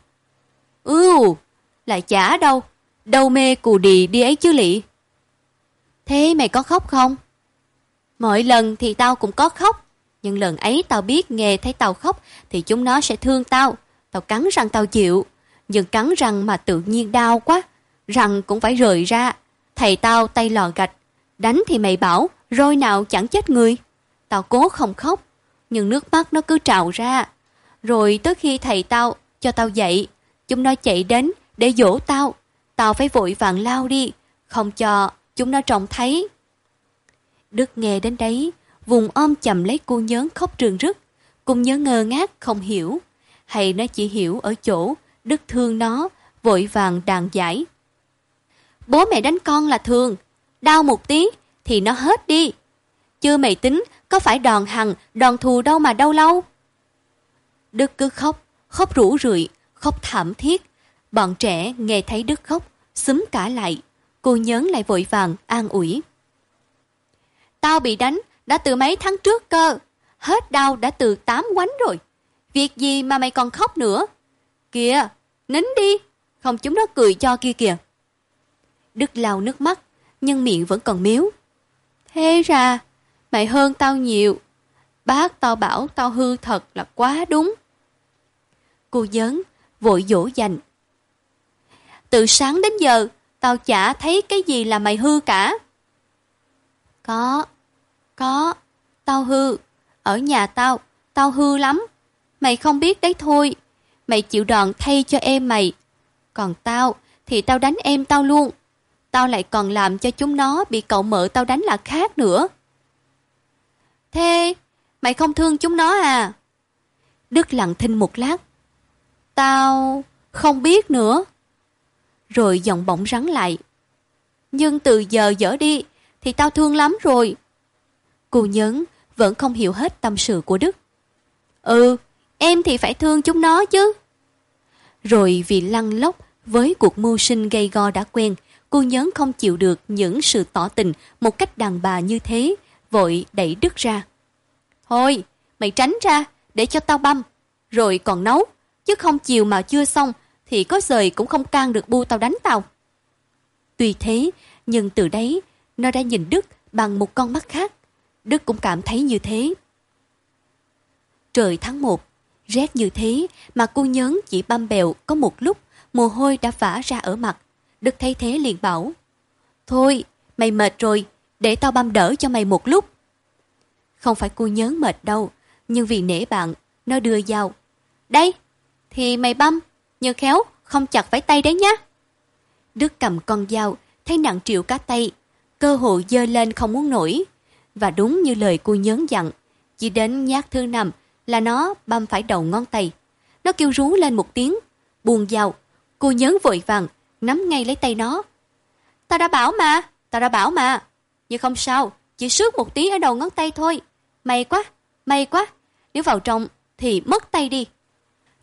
Ưu, lại chả đâu. Đâu mê cù đì đi ấy chứ lị. Thế mày có khóc không? Mỗi lần thì tao cũng có khóc. Nhưng lần ấy tao biết nghe thấy tao khóc thì chúng nó sẽ thương tao. Tao cắn răng tao chịu. Nhưng cắn răng mà tự nhiên đau quá. Răng cũng phải rời ra. Thầy tao tay lò gạch. Đánh thì mày bảo rồi nào chẳng chết người. Tao cố không khóc. Nhưng nước mắt nó cứ trào ra. Rồi tới khi thầy tao cho tao dậy. Chúng nó chạy đến để dỗ tao. Tao phải vội vàng lao đi. Không cho chúng nó trông thấy. Đức nghe đến đấy, vùng ôm chầm lấy cô nhớn khóc trường rứt. Cùng nhớ ngơ ngác không hiểu. Hay nó chỉ hiểu ở chỗ Đức thương nó, vội vàng đàn giải. Bố mẹ đánh con là thường, đau một tí thì nó hết đi. Chưa mày tính có phải đòn hằng, đòn thù đâu mà đau lâu. Đức cứ khóc, khóc rủ rượi, khóc thảm thiết. Bọn trẻ nghe thấy Đức khóc, xúm cả lại. Cô nhớn lại vội vàng, an ủi. Tao bị đánh, đã từ mấy tháng trước cơ. Hết đau đã từ tám quánh rồi. Việc gì mà mày còn khóc nữa? Kìa, nín đi, không chúng nó cười cho kia kìa. Đức lau nước mắt, nhưng miệng vẫn còn miếu. Thế ra, mày hơn tao nhiều. Bác tao bảo tao hư thật là quá đúng. Cô nhớn, vội dỗ dành. Từ sáng đến giờ, tao chả thấy cái gì là mày hư cả. Có, có, tao hư. Ở nhà tao, tao hư lắm. Mày không biết đấy thôi. Mày chịu đòn thay cho em mày. Còn tao, thì tao đánh em tao luôn. Tao lại còn làm cho chúng nó bị cậu mợ tao đánh là khác nữa. Thế, mày không thương chúng nó à? Đức lặng thinh một lát. Tao không biết nữa. Rồi giọng bỗng rắn lại. Nhưng từ giờ dở đi, thì tao thương lắm rồi. Cô nhấn vẫn không hiểu hết tâm sự của Đức. Ừ, em thì phải thương chúng nó chứ. Rồi vì lăn lóc với cuộc mưu sinh gây go đã quen, cô nhấn không chịu được những sự tỏ tình một cách đàn bà như thế, vội đẩy Đức ra. Thôi, mày tránh ra, để cho tao băm, rồi còn nấu, chứ không chiều mà chưa xong, thì có rời cũng không can được bu tao đánh tao. Tuy thế, nhưng từ đấy, nó đã nhìn Đức bằng một con mắt khác. Đức cũng cảm thấy như thế. Trời tháng 1, rét như thế mà cô nhớn chỉ băm bèo có một lúc, mồ hôi đã vã ra ở mặt. Đức thấy thế liền bảo, Thôi, mày mệt rồi, để tao băm đỡ cho mày một lúc. Không phải cô nhớn mệt đâu, nhưng vì nể bạn, nó đưa dao. Đây, thì mày băm, nhớ khéo, không chặt phải tay đấy nhá. Đức cầm con dao, thấy nặng triệu cá tay, cơ hội dơ lên không muốn nổi. Và đúng như lời cô nhớn dặn, chỉ đến nhát thứ năm là nó băm phải đầu ngón tay. Nó kêu rú lên một tiếng, buông dao. Cô nhớn vội vàng, nắm ngay lấy tay nó. Tao đã bảo mà, tao đã bảo mà. Nhưng không sao, chỉ sướt một tí ở đầu ngón tay thôi. May quá, may quá. Nếu vào trong thì mất tay đi.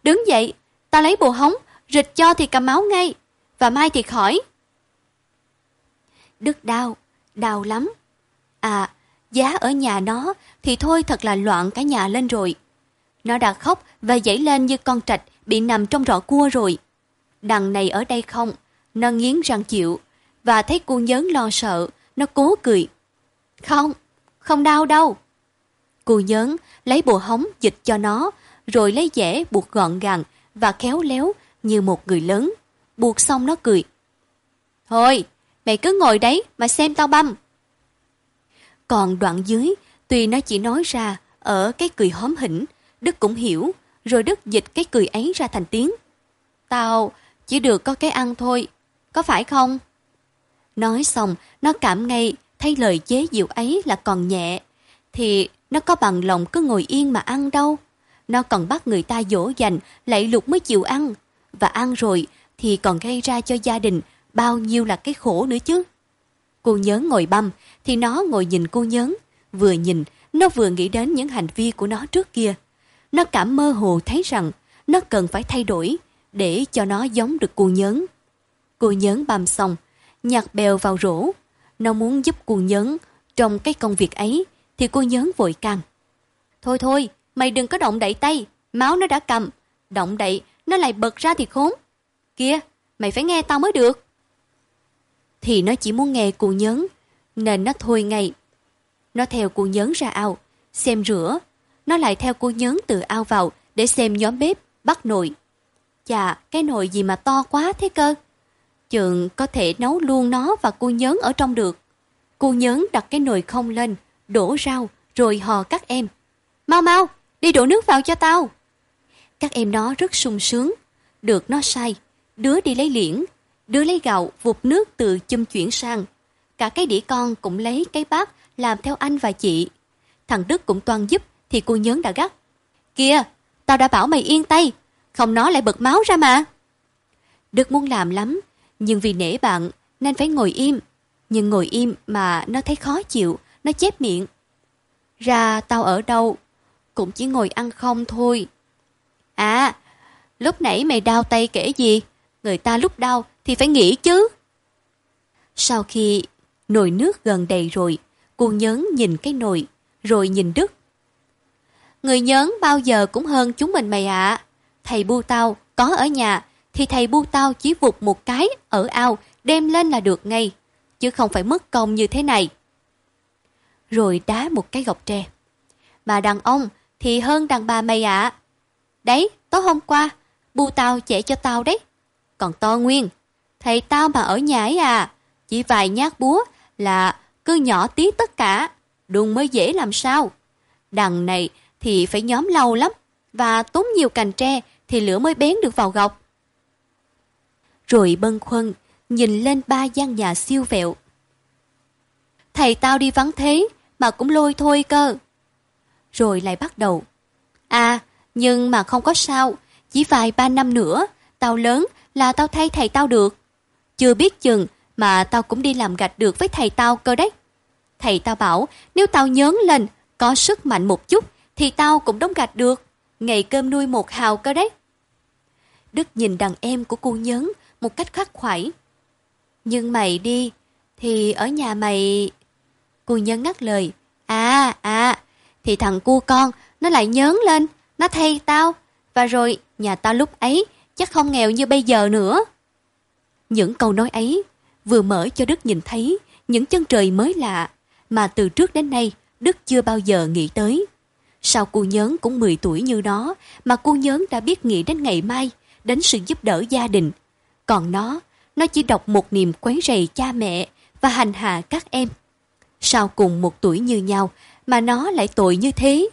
Đứng dậy, ta lấy bồ hóng, rịch cho thì cầm máu ngay, và mai thì khỏi. Đức đau, đau lắm. À, giá ở nhà nó thì thôi thật là loạn cả nhà lên rồi. Nó đã khóc và dãy lên như con trạch bị nằm trong rọ cua rồi. Đằng này ở đây không, nó nghiến răng chịu, và thấy cô nhớn lo sợ, nó cố cười. Không, không đau đâu. Cô nhớn lấy bồ hóng dịch cho nó, rồi lấy dẻ buộc gọn gàng và khéo léo như một người lớn. Buộc xong nó cười. Thôi, mày cứ ngồi đấy mà xem tao băm. Còn đoạn dưới, tuy nó chỉ nói ra ở cái cười hóm hỉnh, Đức cũng hiểu, rồi Đức dịch cái cười ấy ra thành tiếng. Tao chỉ được có cái ăn thôi, có phải không? Nói xong, nó cảm ngay thay lời chế diệu ấy là còn nhẹ, thì nó có bằng lòng cứ ngồi yên mà ăn đâu. Nó còn bắt người ta dỗ dành, lạy lục mới chịu ăn. Và ăn rồi thì còn gây ra cho gia đình bao nhiêu là cái khổ nữa chứ. Cô nhớ ngồi băm, thì nó ngồi nhìn cô nhớ. Vừa nhìn, nó vừa nghĩ đến những hành vi của nó trước kia. Nó cảm mơ hồ thấy rằng nó cần phải thay đổi để cho nó giống được cô nhớ. Cô nhớ băm xong, nhặt bèo vào rổ. Nó muốn giúp cô nhấn, trong cái công việc ấy thì cô nhớn vội can. Thôi thôi, mày đừng có động đậy tay, máu nó đã cầm. Động đậy, nó lại bật ra thì khốn. Kia, mày phải nghe tao mới được. Thì nó chỉ muốn nghe cô nhớn nên nó thôi ngay. Nó theo cô nhớn ra ao, xem rửa. Nó lại theo cô nhớn từ ao vào để xem nhóm bếp, bắt nồi. Chà, cái nồi gì mà to quá thế cơ? Chừng có thể nấu luôn nó và cô nhớn ở trong được. Cô nhớn đặt cái nồi không lên, đổ rau, rồi hò các em. Mau mau, đi đổ nước vào cho tao. Các em nó rất sung sướng. Được nó sai, đứa đi lấy liễn, đứa lấy gạo vụt nước từ chum chuyển sang. Cả cái đĩa con cũng lấy cái bát làm theo anh và chị. Thằng Đức cũng toan giúp thì cô nhớn đã gắt. Kìa, tao đã bảo mày yên tay, không nó lại bật máu ra mà. Đức muốn làm lắm, nhưng vì nể bạn nên phải ngồi im. Nhưng ngồi im mà nó thấy khó chịu, nó chép miệng. Ra tao ở đâu, cũng chỉ ngồi ăn không thôi. À, lúc nãy mày đau tay kể gì? Người ta lúc đau thì phải nghĩ chứ. Sau khi nồi nước gần đầy rồi, cô nhớn nhìn cái nồi, rồi nhìn Đức. Người nhớn bao giờ cũng hơn chúng mình mày ạ. Thầy bu tao có ở nhà, thì thầy bu tao chỉ vụt một cái ở ao, đem lên là được ngay, chứ không phải mất công như thế này. Rồi đá một cái gọc tre. Mà đàn ông thì hơn đàn bà mày ạ. Đấy, tối hôm qua, bu tao chẻ cho tao đấy. Còn to nguyên, thầy tao mà ở nhà ấy à, chỉ vài nhát búa là cứ nhỏ tí tất cả, đùng mới dễ làm sao. Đằng này thì phải nhóm lâu lắm, và tốn nhiều cành tre thì lửa mới bén được vào gọc. Rồi bân khuân, nhìn lên ba gian nhà siêu vẹo. Thầy tao đi vắng thế, mà cũng lôi thôi cơ. Rồi lại bắt đầu. À, nhưng mà không có sao, chỉ vài ba năm nữa, tao lớn là tao thay thầy tao được. Chưa biết chừng mà tao cũng đi làm gạch được với thầy tao cơ đấy. Thầy tao bảo nếu tao nhớn lên, có sức mạnh một chút thì tao cũng đóng gạch được. Ngày cơm nuôi một hào cơ đấy. Đức nhìn đàn em của cô nhớn một cách khắc khoải. Nhưng mày đi, thì ở nhà mày... Cô nhớn ngắt lời. À, à, thì thằng cu con, nó lại nhớn lên, nó thay tao. Và rồi, nhà tao lúc ấy chắc không nghèo như bây giờ nữa. Những câu nói ấy vừa mở cho Đức nhìn thấy những chân trời mới lạ mà từ trước đến nay Đức chưa bao giờ nghĩ tới. Sao cô nhớn cũng 10 tuổi như nó mà cô nhớn đã biết nghĩ đến ngày mai, đến sự giúp đỡ gia đình. Còn nó, nó chỉ đọc một niềm quấy rầy cha mẹ và hành hạ các em. Sao cùng một tuổi như nhau mà nó lại tội như thế?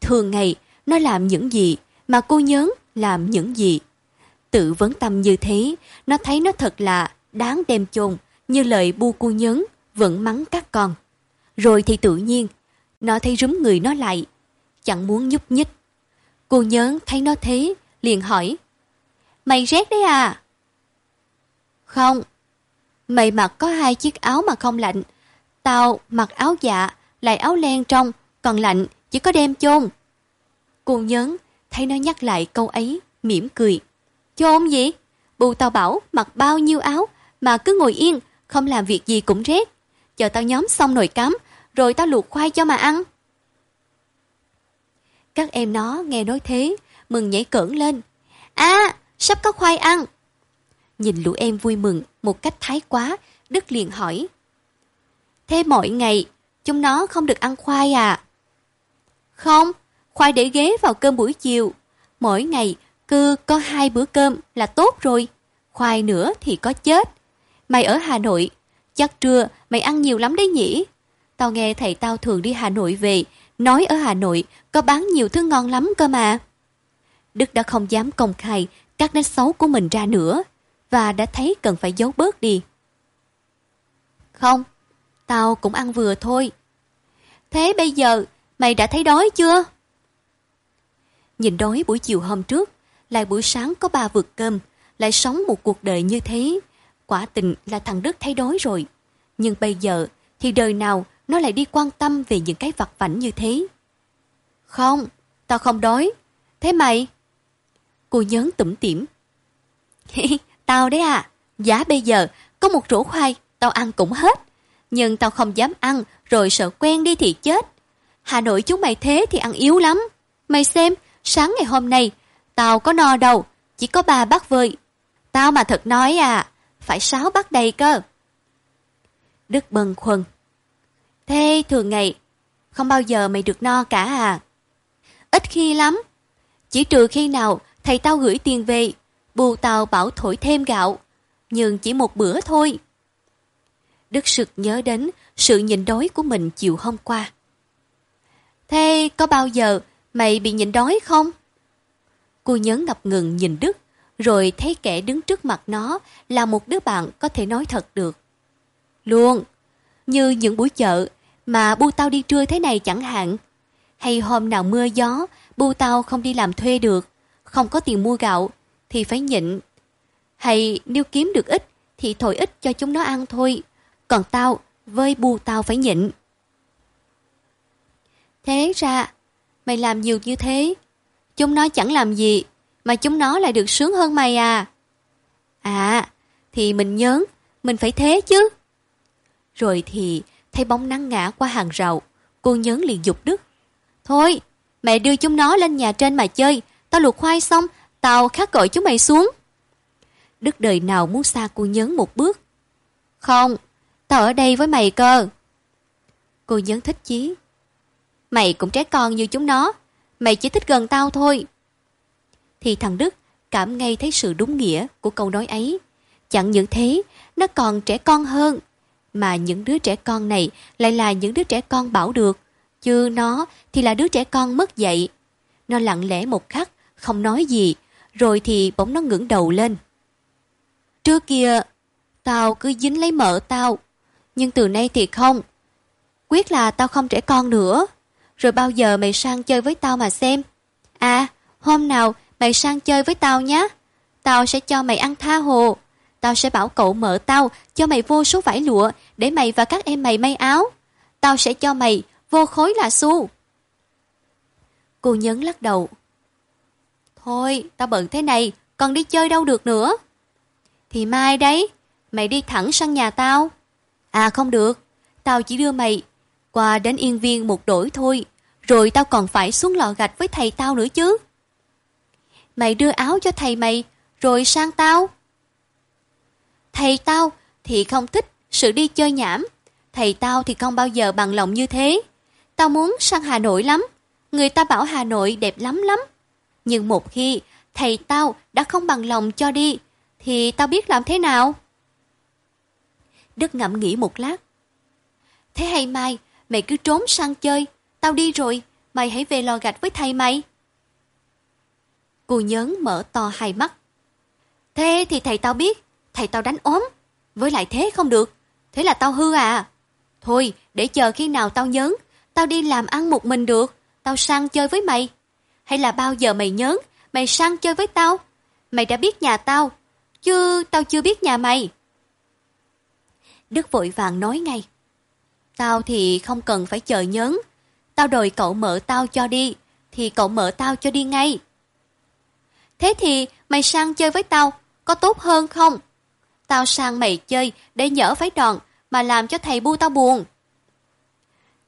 Thường ngày, nó làm những gì mà cô nhớn làm những gì? Tự vấn tâm như thế, nó thấy nó thật là đáng đem chôn như lời bu cô nhớn vẫn mắng các con. Rồi thì tự nhiên, nó thấy rúm người nó lại, chẳng muốn nhúc nhích. Cô nhớn thấy nó thế, liền hỏi, Mày rét đấy à? Không, mày mặc có hai chiếc áo mà không lạnh. Tao mặc áo dạ, lại áo len trong, còn lạnh, chỉ có đem chôn. Cô nhớn, thấy nó nhắc lại câu ấy, mỉm cười. Chôn gì? Bù tao bảo mặc bao nhiêu áo mà cứ ngồi yên, không làm việc gì cũng rét. Chờ tao nhóm xong nồi cắm, rồi tao luộc khoai cho mà ăn. Các em nó nghe nói thế, mừng nhảy cỡn lên. À, sắp có khoai ăn. Nhìn lũ em vui mừng một cách thái quá, Đức liền hỏi. Thế mỗi ngày, chúng nó không được ăn khoai à? Không, khoai để ghế vào cơm buổi chiều. Mỗi ngày, cứ có hai bữa cơm là tốt rồi. Khoai nữa thì có chết. Mày ở Hà Nội, chắc trưa mày ăn nhiều lắm đấy nhỉ? Tao nghe thầy tao thường đi Hà Nội về, nói ở Hà Nội có bán nhiều thứ ngon lắm cơ mà. Đức đã không dám công khai các nét xấu của mình ra nữa và đã thấy cần phải giấu bớt đi. Không, tao cũng ăn vừa thôi. Thế bây giờ mày đã thấy đói chưa? Nhìn đói buổi chiều hôm trước, lại buổi sáng có ba vượt cơm, lại sống một cuộc đời như thế. Quả tình là thằng Đức thấy đói rồi. Nhưng bây giờ thì đời nào nó lại đi quan tâm về những cái vặt vảnh như thế. Không, tao không đói. Thế mày? Cô nhớn tủm tỉm. <laughs> tao đấy à, giá bây giờ có một rổ khoai, tao ăn cũng hết. Nhưng tao không dám ăn, rồi sợ quen đi thì chết. Hà Nội chúng mày thế thì ăn yếu lắm. Mày xem, sáng ngày hôm nay, tao có no đâu, chỉ có ba bát vơi. Tao mà thật nói à, phải sáu bát đầy cơ. Đức bần khuân. Thế thường ngày, không bao giờ mày được no cả à? Ít khi lắm. Chỉ trừ khi nào thầy tao gửi tiền về, bù tào bảo thổi thêm gạo, nhưng chỉ một bữa thôi. Đức sực nhớ đến sự nhịn đói của mình chiều hôm qua. Thế có bao giờ mày bị nhịn đói không? Cô nhớ ngập ngừng nhìn Đức, rồi thấy kẻ đứng trước mặt nó là một đứa bạn có thể nói thật được. Luôn, như những buổi chợ mà bu tao đi trưa thế này chẳng hạn. Hay hôm nào mưa gió, bu tao không đi làm thuê được, không có tiền mua gạo, thì phải nhịn. Hay nếu kiếm được ít, thì thổi ít cho chúng nó ăn thôi. Còn tao, với bu tao phải nhịn. Thế ra, mày làm nhiều như thế. Chúng nó chẳng làm gì, mà chúng nó lại được sướng hơn mày à. À, thì mình nhớ, mình phải thế chứ. Rồi thì thấy bóng nắng ngã qua hàng rào, cô nhớn liền dục Đức. Thôi, mẹ đưa chúng nó lên nhà trên mà chơi, tao luộc khoai xong, tao khát gọi chúng mày xuống. Đức đời nào muốn xa cô nhấn một bước. Không, tao ở đây với mày cơ. Cô nhấn thích chí. Mày cũng trẻ con như chúng nó, mày chỉ thích gần tao thôi. Thì thằng Đức cảm ngay thấy sự đúng nghĩa của câu nói ấy. Chẳng những thế, nó còn trẻ con hơn mà những đứa trẻ con này lại là những đứa trẻ con bảo được, chứ nó thì là đứa trẻ con mất dạy. Nó lặng lẽ một khắc, không nói gì, rồi thì bỗng nó ngẩng đầu lên. Trước kia, tao cứ dính lấy mợ tao, nhưng từ nay thì không. Quyết là tao không trẻ con nữa. Rồi bao giờ mày sang chơi với tao mà xem. À, hôm nào mày sang chơi với tao nhé. Tao sẽ cho mày ăn tha hồ. Tao sẽ bảo cậu mở tao cho mày vô số vải lụa để mày và các em mày may áo. Tao sẽ cho mày vô khối là xu. Cô nhấn lắc đầu. Thôi, tao bận thế này, còn đi chơi đâu được nữa. Thì mai đấy, mày đi thẳng sang nhà tao. À không được, tao chỉ đưa mày qua đến yên viên một đổi thôi, rồi tao còn phải xuống lò gạch với thầy tao nữa chứ. Mày đưa áo cho thầy mày, rồi sang tao. Thầy tao thì không thích sự đi chơi nhảm. Thầy tao thì không bao giờ bằng lòng như thế. Tao muốn sang Hà Nội lắm. Người ta bảo Hà Nội đẹp lắm lắm. Nhưng một khi thầy tao đã không bằng lòng cho đi, thì tao biết làm thế nào? Đức ngẫm nghĩ một lát. Thế hay mai, mày cứ trốn sang chơi, tao đi rồi, mày hãy về lò gạch với thầy mày. Cô nhớn mở to hai mắt. Thế thì thầy tao biết, thầy tao đánh ốm. Với lại thế không được, thế là tao hư à. Thôi, để chờ khi nào tao nhớn, tao đi làm ăn một mình được, tao sang chơi với mày. Hay là bao giờ mày nhớn, mày sang chơi với tao? Mày đã biết nhà tao, chứ tao chưa biết nhà mày. Đức vội vàng nói ngay. Tao thì không cần phải chờ nhớn. Tao đòi cậu mở tao cho đi, thì cậu mở tao cho đi ngay. Thế thì mày sang chơi với tao, có tốt hơn không? Tao sang mày chơi để nhỡ phái đòn mà làm cho thầy bu tao buồn.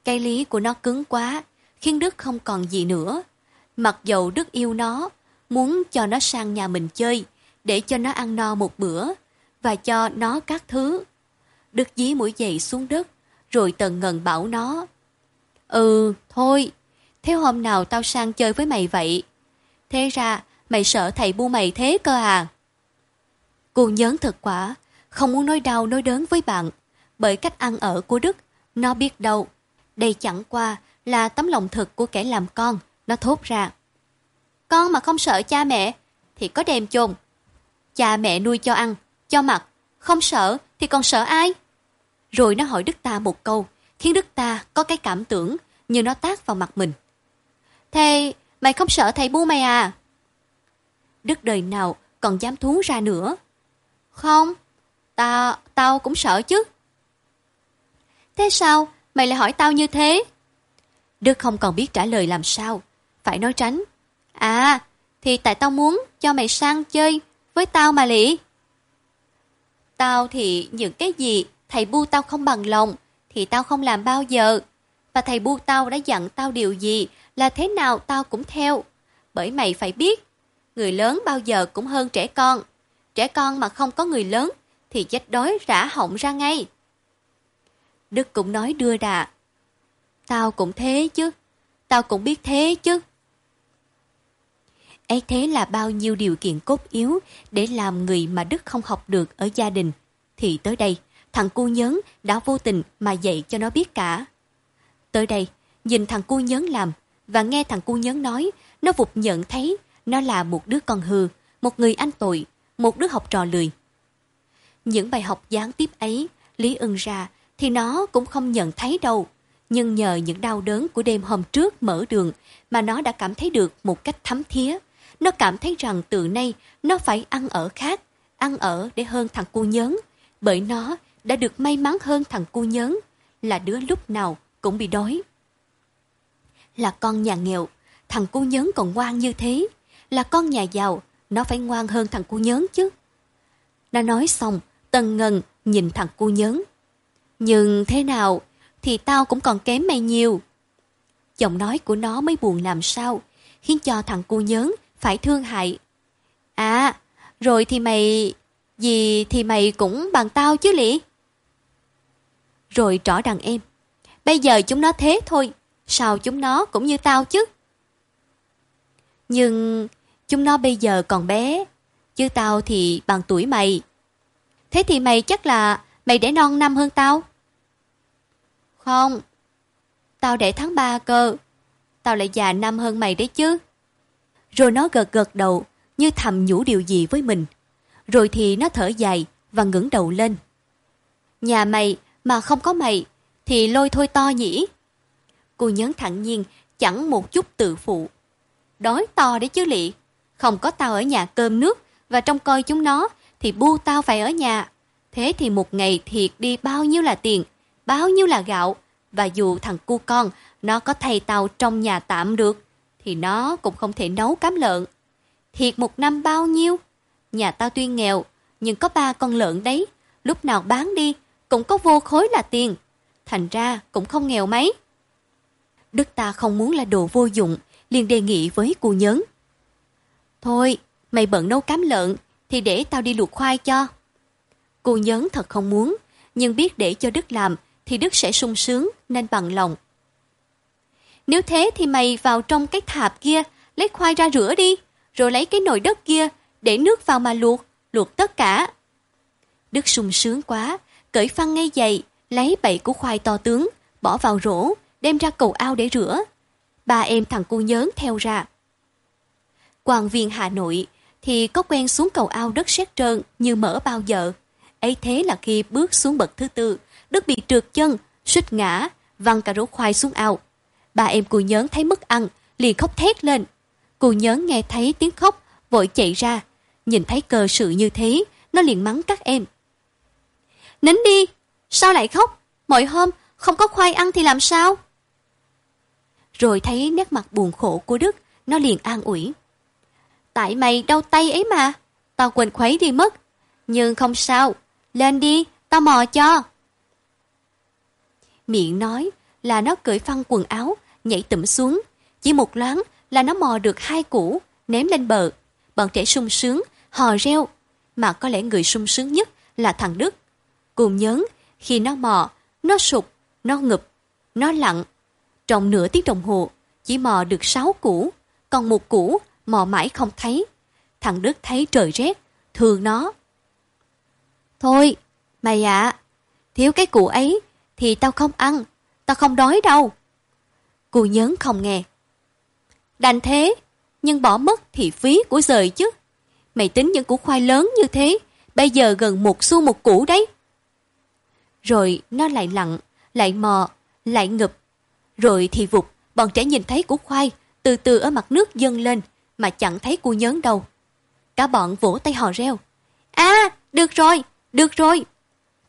Cái lý của nó cứng quá, khiến Đức không còn gì nữa. Mặc dầu Đức yêu nó, muốn cho nó sang nhà mình chơi, để cho nó ăn no một bữa, và cho nó các thứ. Đức dí mũi giày xuống đất, rồi tần ngần bảo nó. Ừ, thôi, thế hôm nào tao sang chơi với mày vậy? Thế ra, mày sợ thầy bu mày thế cơ à? Cô nhớn thật quả, không muốn nói đau nói đớn với bạn, bởi cách ăn ở của Đức, nó biết đâu. Đây chẳng qua là tấm lòng thật của kẻ làm con, nó thốt ra. Con mà không sợ cha mẹ, thì có đem chôn. Cha mẹ nuôi cho ăn, cho mặc, không sợ thì còn sợ ai? Rồi nó hỏi Đức ta một câu, khiến Đức ta có cái cảm tưởng như nó tác vào mặt mình. Thế mày không sợ thầy bu mày à? Đức đời nào còn dám thú ra nữa. Không, tao, tao cũng sợ chứ. Thế sao, mày lại hỏi tao như thế? Đức không còn biết trả lời làm sao, phải nói tránh. À, thì tại tao muốn cho mày sang chơi với tao mà lị. Tao thì những cái gì thầy bu tao không bằng lòng thì tao không làm bao giờ. Và thầy bu tao đã dặn tao điều gì là thế nào tao cũng theo. Bởi mày phải biết, người lớn bao giờ cũng hơn trẻ con. Trẻ con mà không có người lớn thì chết đói rã họng ra ngay. Đức cũng nói đưa đà. Tao cũng thế chứ, tao cũng biết thế chứ ấy thế là bao nhiêu điều kiện cốt yếu để làm người mà Đức không học được ở gia đình. Thì tới đây, thằng cu nhớn đã vô tình mà dạy cho nó biết cả. Tới đây, nhìn thằng cu nhớn làm và nghe thằng cu nhớn nói, nó vụt nhận thấy nó là một đứa con hư, một người anh tội, một đứa học trò lười. Những bài học gián tiếp ấy, Lý ưng ra thì nó cũng không nhận thấy đâu. Nhưng nhờ những đau đớn của đêm hôm trước mở đường mà nó đã cảm thấy được một cách thấm thía. Nó cảm thấy rằng từ nay nó phải ăn ở khác, ăn ở để hơn thằng cu nhớn. Bởi nó đã được may mắn hơn thằng cu nhớn, là đứa lúc nào cũng bị đói. Là con nhà nghèo, thằng cu nhớn còn ngoan như thế. Là con nhà giàu, nó phải ngoan hơn thằng cu nhớn chứ. Nó nói xong, tần ngần nhìn thằng cu nhớn. Nhưng thế nào thì tao cũng còn kém mày nhiều. Giọng nói của nó mới buồn làm sao, khiến cho thằng cu nhớn phải thương hại. À, rồi thì mày... Gì thì mày cũng bằng tao chứ lị. Rồi trỏ đằng em. Bây giờ chúng nó thế thôi, sao chúng nó cũng như tao chứ? Nhưng chúng nó bây giờ còn bé, chứ tao thì bằng tuổi mày. Thế thì mày chắc là mày để non năm hơn tao. Không, tao để tháng 3 cơ, tao lại già năm hơn mày đấy chứ. Rồi nó gật gật đầu, như thầm nhủ điều gì với mình. Rồi thì nó thở dài và ngẩng đầu lên. Nhà mày mà không có mày thì lôi thôi to nhỉ. Cô nhấn thẳng nhiên, chẳng một chút tự phụ. Đói to đấy chứ lị. Không có tao ở nhà cơm nước và trông coi chúng nó thì bu tao phải ở nhà. Thế thì một ngày thiệt đi bao nhiêu là tiền, bao nhiêu là gạo. Và dù thằng cu con nó có thầy tao trong nhà tạm được thì nó cũng không thể nấu cám lợn. Thiệt một năm bao nhiêu? Nhà tao tuy nghèo nhưng có ba con lợn đấy. Lúc nào bán đi cũng có vô khối là tiền. Thành ra cũng không nghèo mấy. Đức ta không muốn là đồ vô dụng, liền đề nghị với cô nhớn. Thôi, mày bận nấu cám lợn, thì để tao đi luộc khoai cho. Cô nhớn thật không muốn, nhưng biết để cho Đức làm, thì Đức sẽ sung sướng, nên bằng lòng. Nếu thế thì mày vào trong cái thạp kia, lấy khoai ra rửa đi, rồi lấy cái nồi đất kia, để nước vào mà luộc, luộc tất cả. Đức sung sướng quá, cởi phăng ngay giày, lấy bảy củ khoai to tướng, bỏ vào rổ, đem ra cầu ao để rửa. Ba em thằng cu nhớn theo ra. Quan viên Hà Nội thì có quen xuống cầu ao đất sét trơn như mở bao giờ. ấy thế là khi bước xuống bậc thứ tư, Đức bị trượt chân, suýt ngã, văng cả rổ khoai xuống ao. Ba em cô nhớn thấy mất ăn, liền khóc thét lên. Cô nhớn nghe thấy tiếng khóc, vội chạy ra. Nhìn thấy cơ sự như thế, nó liền mắng các em. Nín đi, sao lại khóc? Mọi hôm không có khoai ăn thì làm sao? Rồi thấy nét mặt buồn khổ của Đức, nó liền an ủi. Tại mày đau tay ấy mà. Tao quên khuấy đi mất. Nhưng không sao. Lên đi, tao mò cho. Miệng nói là nó cởi phăng quần áo, nhảy tụm xuống. Chỉ một loáng là nó mò được hai củ, ném lên bờ. Bọn trẻ sung sướng, hò reo. Mà có lẽ người sung sướng nhất là thằng Đức. Cùng nhớn khi nó mò, nó sụp nó ngụp, nó lặn. Trong nửa tiếng đồng hồ, chỉ mò được sáu củ, còn một củ mò mãi không thấy. Thằng Đức thấy trời rét, thương nó. Thôi, mày ạ, thiếu cái củ ấy thì tao không ăn, tao không đói đâu. Cô nhớn không nghe. Đành thế, nhưng bỏ mất thì phí của rời chứ. Mày tính những củ khoai lớn như thế, bây giờ gần một xu một củ đấy. Rồi nó lại lặn, lại mò, lại ngập. Rồi thì vụt, bọn trẻ nhìn thấy củ khoai từ từ ở mặt nước dâng lên mà chẳng thấy cô nhớn đâu. Cả bọn vỗ tay hò reo. À, được rồi, được rồi.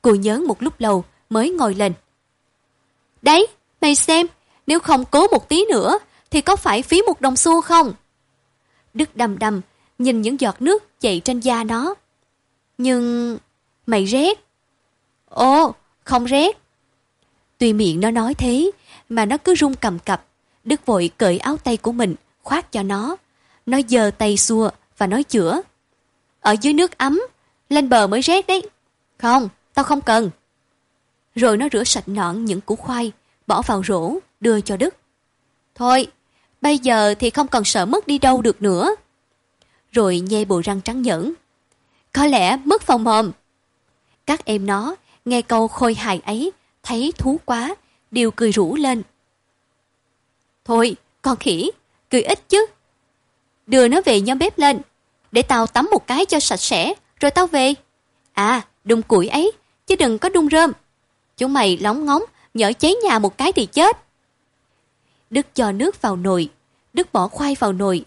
Cô nhớn một lúc lâu mới ngồi lên. Đấy, mày xem, nếu không cố một tí nữa thì có phải phí một đồng xu không? Đức đầm đầm nhìn những giọt nước chạy trên da nó. Nhưng... mày rét. Ồ, không rét. Tuy miệng nó nói thế, mà nó cứ run cầm cập. Đức vội cởi áo tay của mình, khoác cho nó. Nó giơ tay xua và nói chữa. Ở dưới nước ấm, lên bờ mới rét đấy. Không, tao không cần. Rồi nó rửa sạch nọn những củ khoai, bỏ vào rổ, đưa cho Đức. Thôi, bây giờ thì không cần sợ mất đi đâu được nữa. Rồi nhây bộ răng trắng nhẫn. Có lẽ mất phòng mồm. Các em nó nghe câu khôi hài ấy, thấy thú quá, đều cười rủ lên. Thôi, con khỉ, cười ít chứ. Đưa nó về nhóm bếp lên, để tao tắm một cái cho sạch sẽ, rồi tao về. À, đun củi ấy, chứ đừng có đun rơm. Chúng mày lóng ngóng, nhỡ cháy nhà một cái thì chết. Đức cho nước vào nồi, Đức bỏ khoai vào nồi.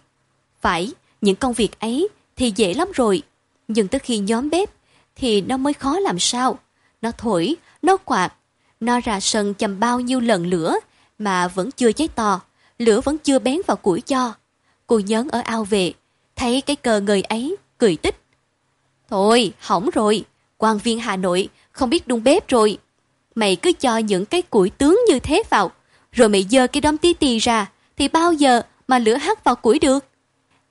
Phải, những công việc ấy thì dễ lắm rồi, nhưng tới khi nhóm bếp thì nó mới khó làm sao. Nó thổi, nó quạt, nó ra sân chầm bao nhiêu lần lửa mà vẫn chưa cháy to, lửa vẫn chưa bén vào củi cho. Cô nhớn ở ao về, thấy cái cờ người ấy, cười tích. Thôi, hỏng rồi, quan viên Hà Nội không biết đun bếp rồi. Mày cứ cho những cái củi tướng như thế vào, rồi mày dơ cái đóm tí tì ra, thì bao giờ mà lửa hắt vào củi được?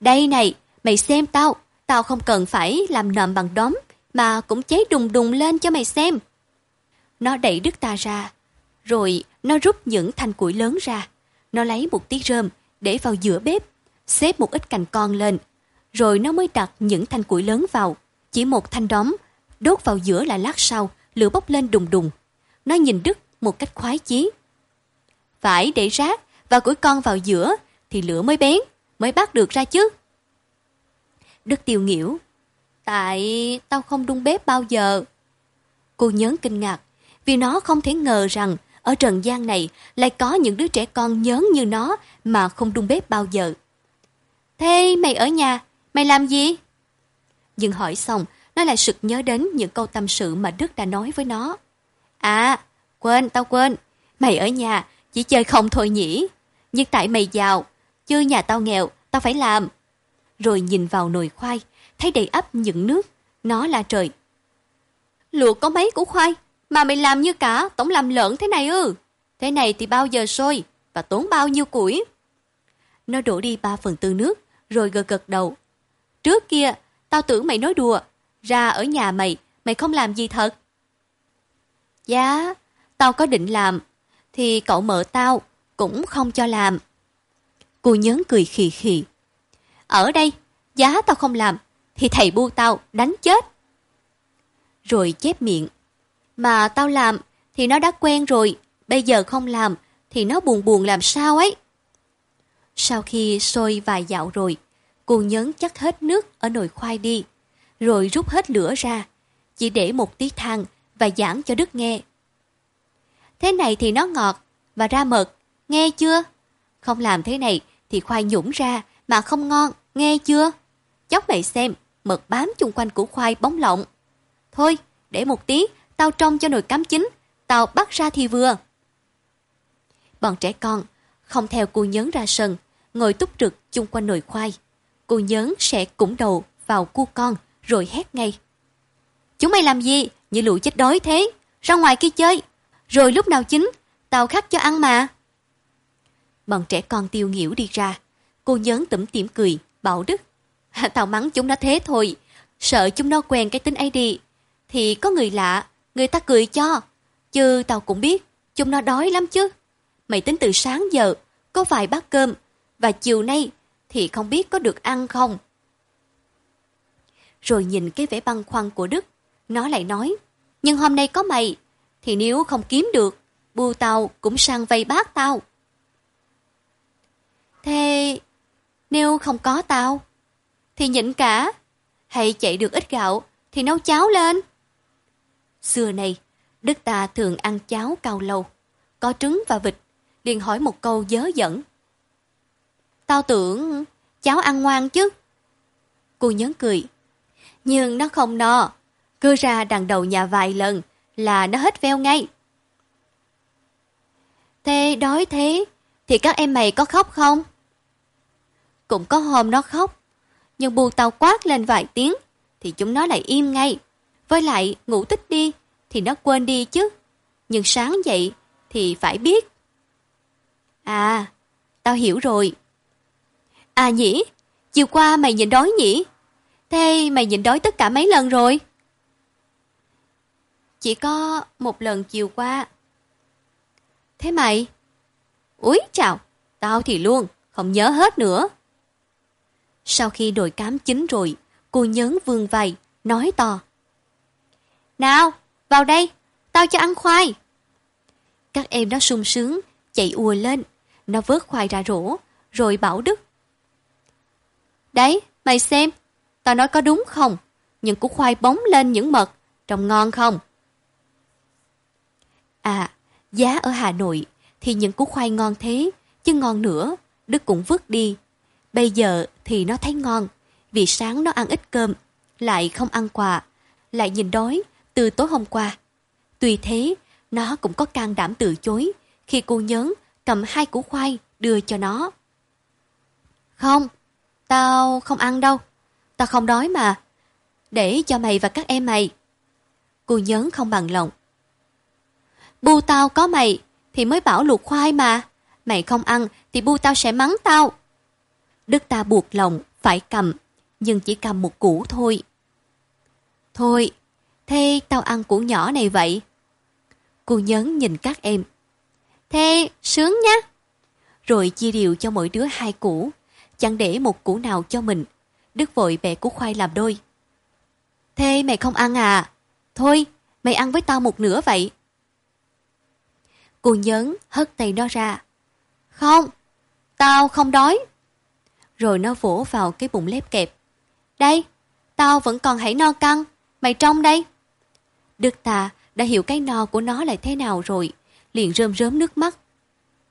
Đây này, mày xem tao, tao không cần phải làm nộm bằng đóm, mà cũng cháy đùng đùng lên cho mày xem. Nó đẩy đứt ta ra, rồi nó rút những thanh củi lớn ra. Nó lấy một tí rơm để vào giữa bếp, xếp một ít cành con lên, rồi nó mới đặt những thanh củi lớn vào. Chỉ một thanh đóm, đốt vào giữa là lát sau, lửa bốc lên đùng đùng. Nó nhìn Đức một cách khoái chí. Phải để rác và củi con vào giữa thì lửa mới bén, mới bắt được ra chứ. Đức tiêu nghỉu. Tại tao không đun bếp bao giờ. Cô nhớ kinh ngạc, vì nó không thể ngờ rằng ở trần gian này lại có những đứa trẻ con nhớ như nó mà không đun bếp bao giờ. Thế mày ở nhà, mày làm gì? Nhưng hỏi xong, nó lại sực nhớ đến những câu tâm sự mà Đức đã nói với nó. À, quên, tao quên. Mày ở nhà, chỉ chơi không thôi nhỉ. Nhưng tại mày giàu, chứ nhà tao nghèo, tao phải làm. Rồi nhìn vào nồi khoai, thấy đầy ắp những nước. Nó là trời. Luộc có mấy củ khoai, mà mày làm như cả tổng làm lợn thế này ư? Thế này thì bao giờ sôi và tốn bao nhiêu củi? Nó đổ đi ba phần tư nước, rồi gật gật đầu. Trước kia, tao tưởng mày nói đùa. Ra ở nhà mày, mày không làm gì thật. Dạ, tao có định làm, thì cậu mợ tao cũng không cho làm. Cô nhớn cười khì khì. Ở đây, giá tao không làm, thì thầy bu tao đánh chết. Rồi chép miệng. Mà tao làm thì nó đã quen rồi, bây giờ không làm thì nó buồn buồn làm sao ấy. Sau khi sôi vài dạo rồi, cô nhấn chắc hết nước ở nồi khoai đi, rồi rút hết lửa ra, chỉ để một tí than và giảng cho Đức nghe. Thế này thì nó ngọt và ra mật, nghe chưa? Không làm thế này thì khoai nhũng ra mà không ngon, nghe chưa? Chóc mày xem, mật bám chung quanh củ khoai bóng lộng. Thôi, để một tí, tao trông cho nồi cám chín, tao bắt ra thì vừa. Bọn trẻ con không theo cô nhấn ra sân, ngồi túc trực chung quanh nồi khoai. cô nhớn sẽ củng đầu vào cu con rồi hét ngay. Chúng mày làm gì? Như lũ chết đói thế. Ra ngoài kia chơi. Rồi lúc nào chín, tao khắc cho ăn mà. Bọn trẻ con tiêu nghỉu đi ra. Cô nhớn tủm tỉm cười, bảo Đức. <laughs> Tao mắng chúng nó thế thôi. Sợ chúng nó quen cái tính ấy đi. Thì có người lạ, người ta cười cho. Chứ tao cũng biết, chúng nó đói lắm chứ. Mày tính từ sáng giờ, có vài bát cơm. Và chiều nay thì không biết có được ăn không. Rồi nhìn cái vẻ băng khoăn của Đức, nó lại nói, nhưng hôm nay có mày, thì nếu không kiếm được, bù tao cũng sang vây bác tao. Thế nếu không có tao, thì nhịn cả, hay chạy được ít gạo thì nấu cháo lên. Xưa này, Đức ta thường ăn cháo cao lâu, có trứng và vịt, liền hỏi một câu dớ dẫn. Tao tưởng cháu ăn ngoan chứ. Cô nhớ cười. Nhưng nó không no. Cứ ra đằng đầu nhà vài lần là nó hết veo ngay. Thế đói thế, thì các em mày có khóc không? Cũng có hôm nó khóc, nhưng buồn tao quát lên vài tiếng, thì chúng nó lại im ngay. Với lại ngủ tích đi, thì nó quên đi chứ. Nhưng sáng dậy thì phải biết. À, tao hiểu rồi. À nhỉ, chiều qua mày nhịn đói nhỉ? Thế mày nhịn đói tất cả mấy lần rồi? Chỉ có một lần chiều qua. Thế mày? Úi chào, tao thì luôn, không nhớ hết nữa. Sau khi đồi cám chín rồi, cô nhớn vương vầy nói to. Nào, vào đây, tao cho ăn khoai. Các em nó sung sướng, chạy ùa lên. Nó vớt khoai ra rổ, rồi bảo Đức. Đấy, mày xem, tao nói có đúng không? Những củ khoai bóng lên những mật, trông ngon không? À, giá ở Hà Nội thì những củ khoai ngon thế, chứ ngon nữa, Đức cũng vứt đi. Bây giờ thì nó thấy ngon, vì sáng nó ăn ít cơm, lại không ăn quà, lại nhìn đói từ tối hôm qua. Tuy thế, nó cũng có can đảm từ chối khi cô nhớn cầm hai củ khoai đưa cho nó. Không, tao không ăn đâu. Tao không đói mà. Để cho mày và các em mày. Cô nhớn không bằng lòng. Bu tao có mày thì mới bảo luộc khoai mà. Mày không ăn thì bu tao sẽ mắng tao. Đức ta buộc lòng phải cầm, nhưng chỉ cầm một củ thôi. Thôi, thế tao ăn củ nhỏ này vậy. Cô nhấn nhìn các em. Thế, sướng nhá. Rồi chia đều cho mỗi đứa hai củ, chẳng để một củ nào cho mình. Đức vội bẻ củ khoai làm đôi. Thế mày không ăn à? Thôi, mày ăn với tao một nửa vậy. Cô nhấn hất tay nó ra. Không, tao không đói. Rồi nó vỗ vào cái bụng lép kẹp. Đây, tao vẫn còn hãy no căng, mày trong đây. Đức ta đã hiểu cái no của nó là thế nào rồi, liền rơm rớm nước mắt.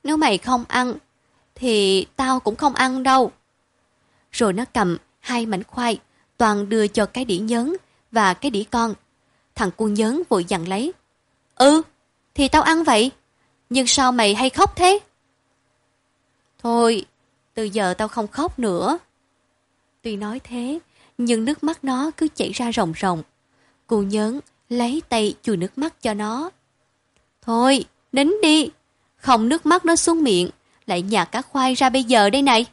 Nếu mày không ăn, thì tao cũng không ăn đâu. Rồi nó cầm hai mảnh khoai, toàn đưa cho cái đĩa nhớn và cái đĩa con. Thằng cu nhớn vội dặn lấy. Ừ, thì tao ăn vậy. Nhưng sao mày hay khóc thế? Thôi, từ giờ tao không khóc nữa. Tuy nói thế, nhưng nước mắt nó cứ chảy ra ròng ròng. Cô nhớn lấy tay chùi nước mắt cho nó. Thôi, nín đi, không nước mắt nó xuống miệng, lại nhạt cả khoai ra bây giờ đây này.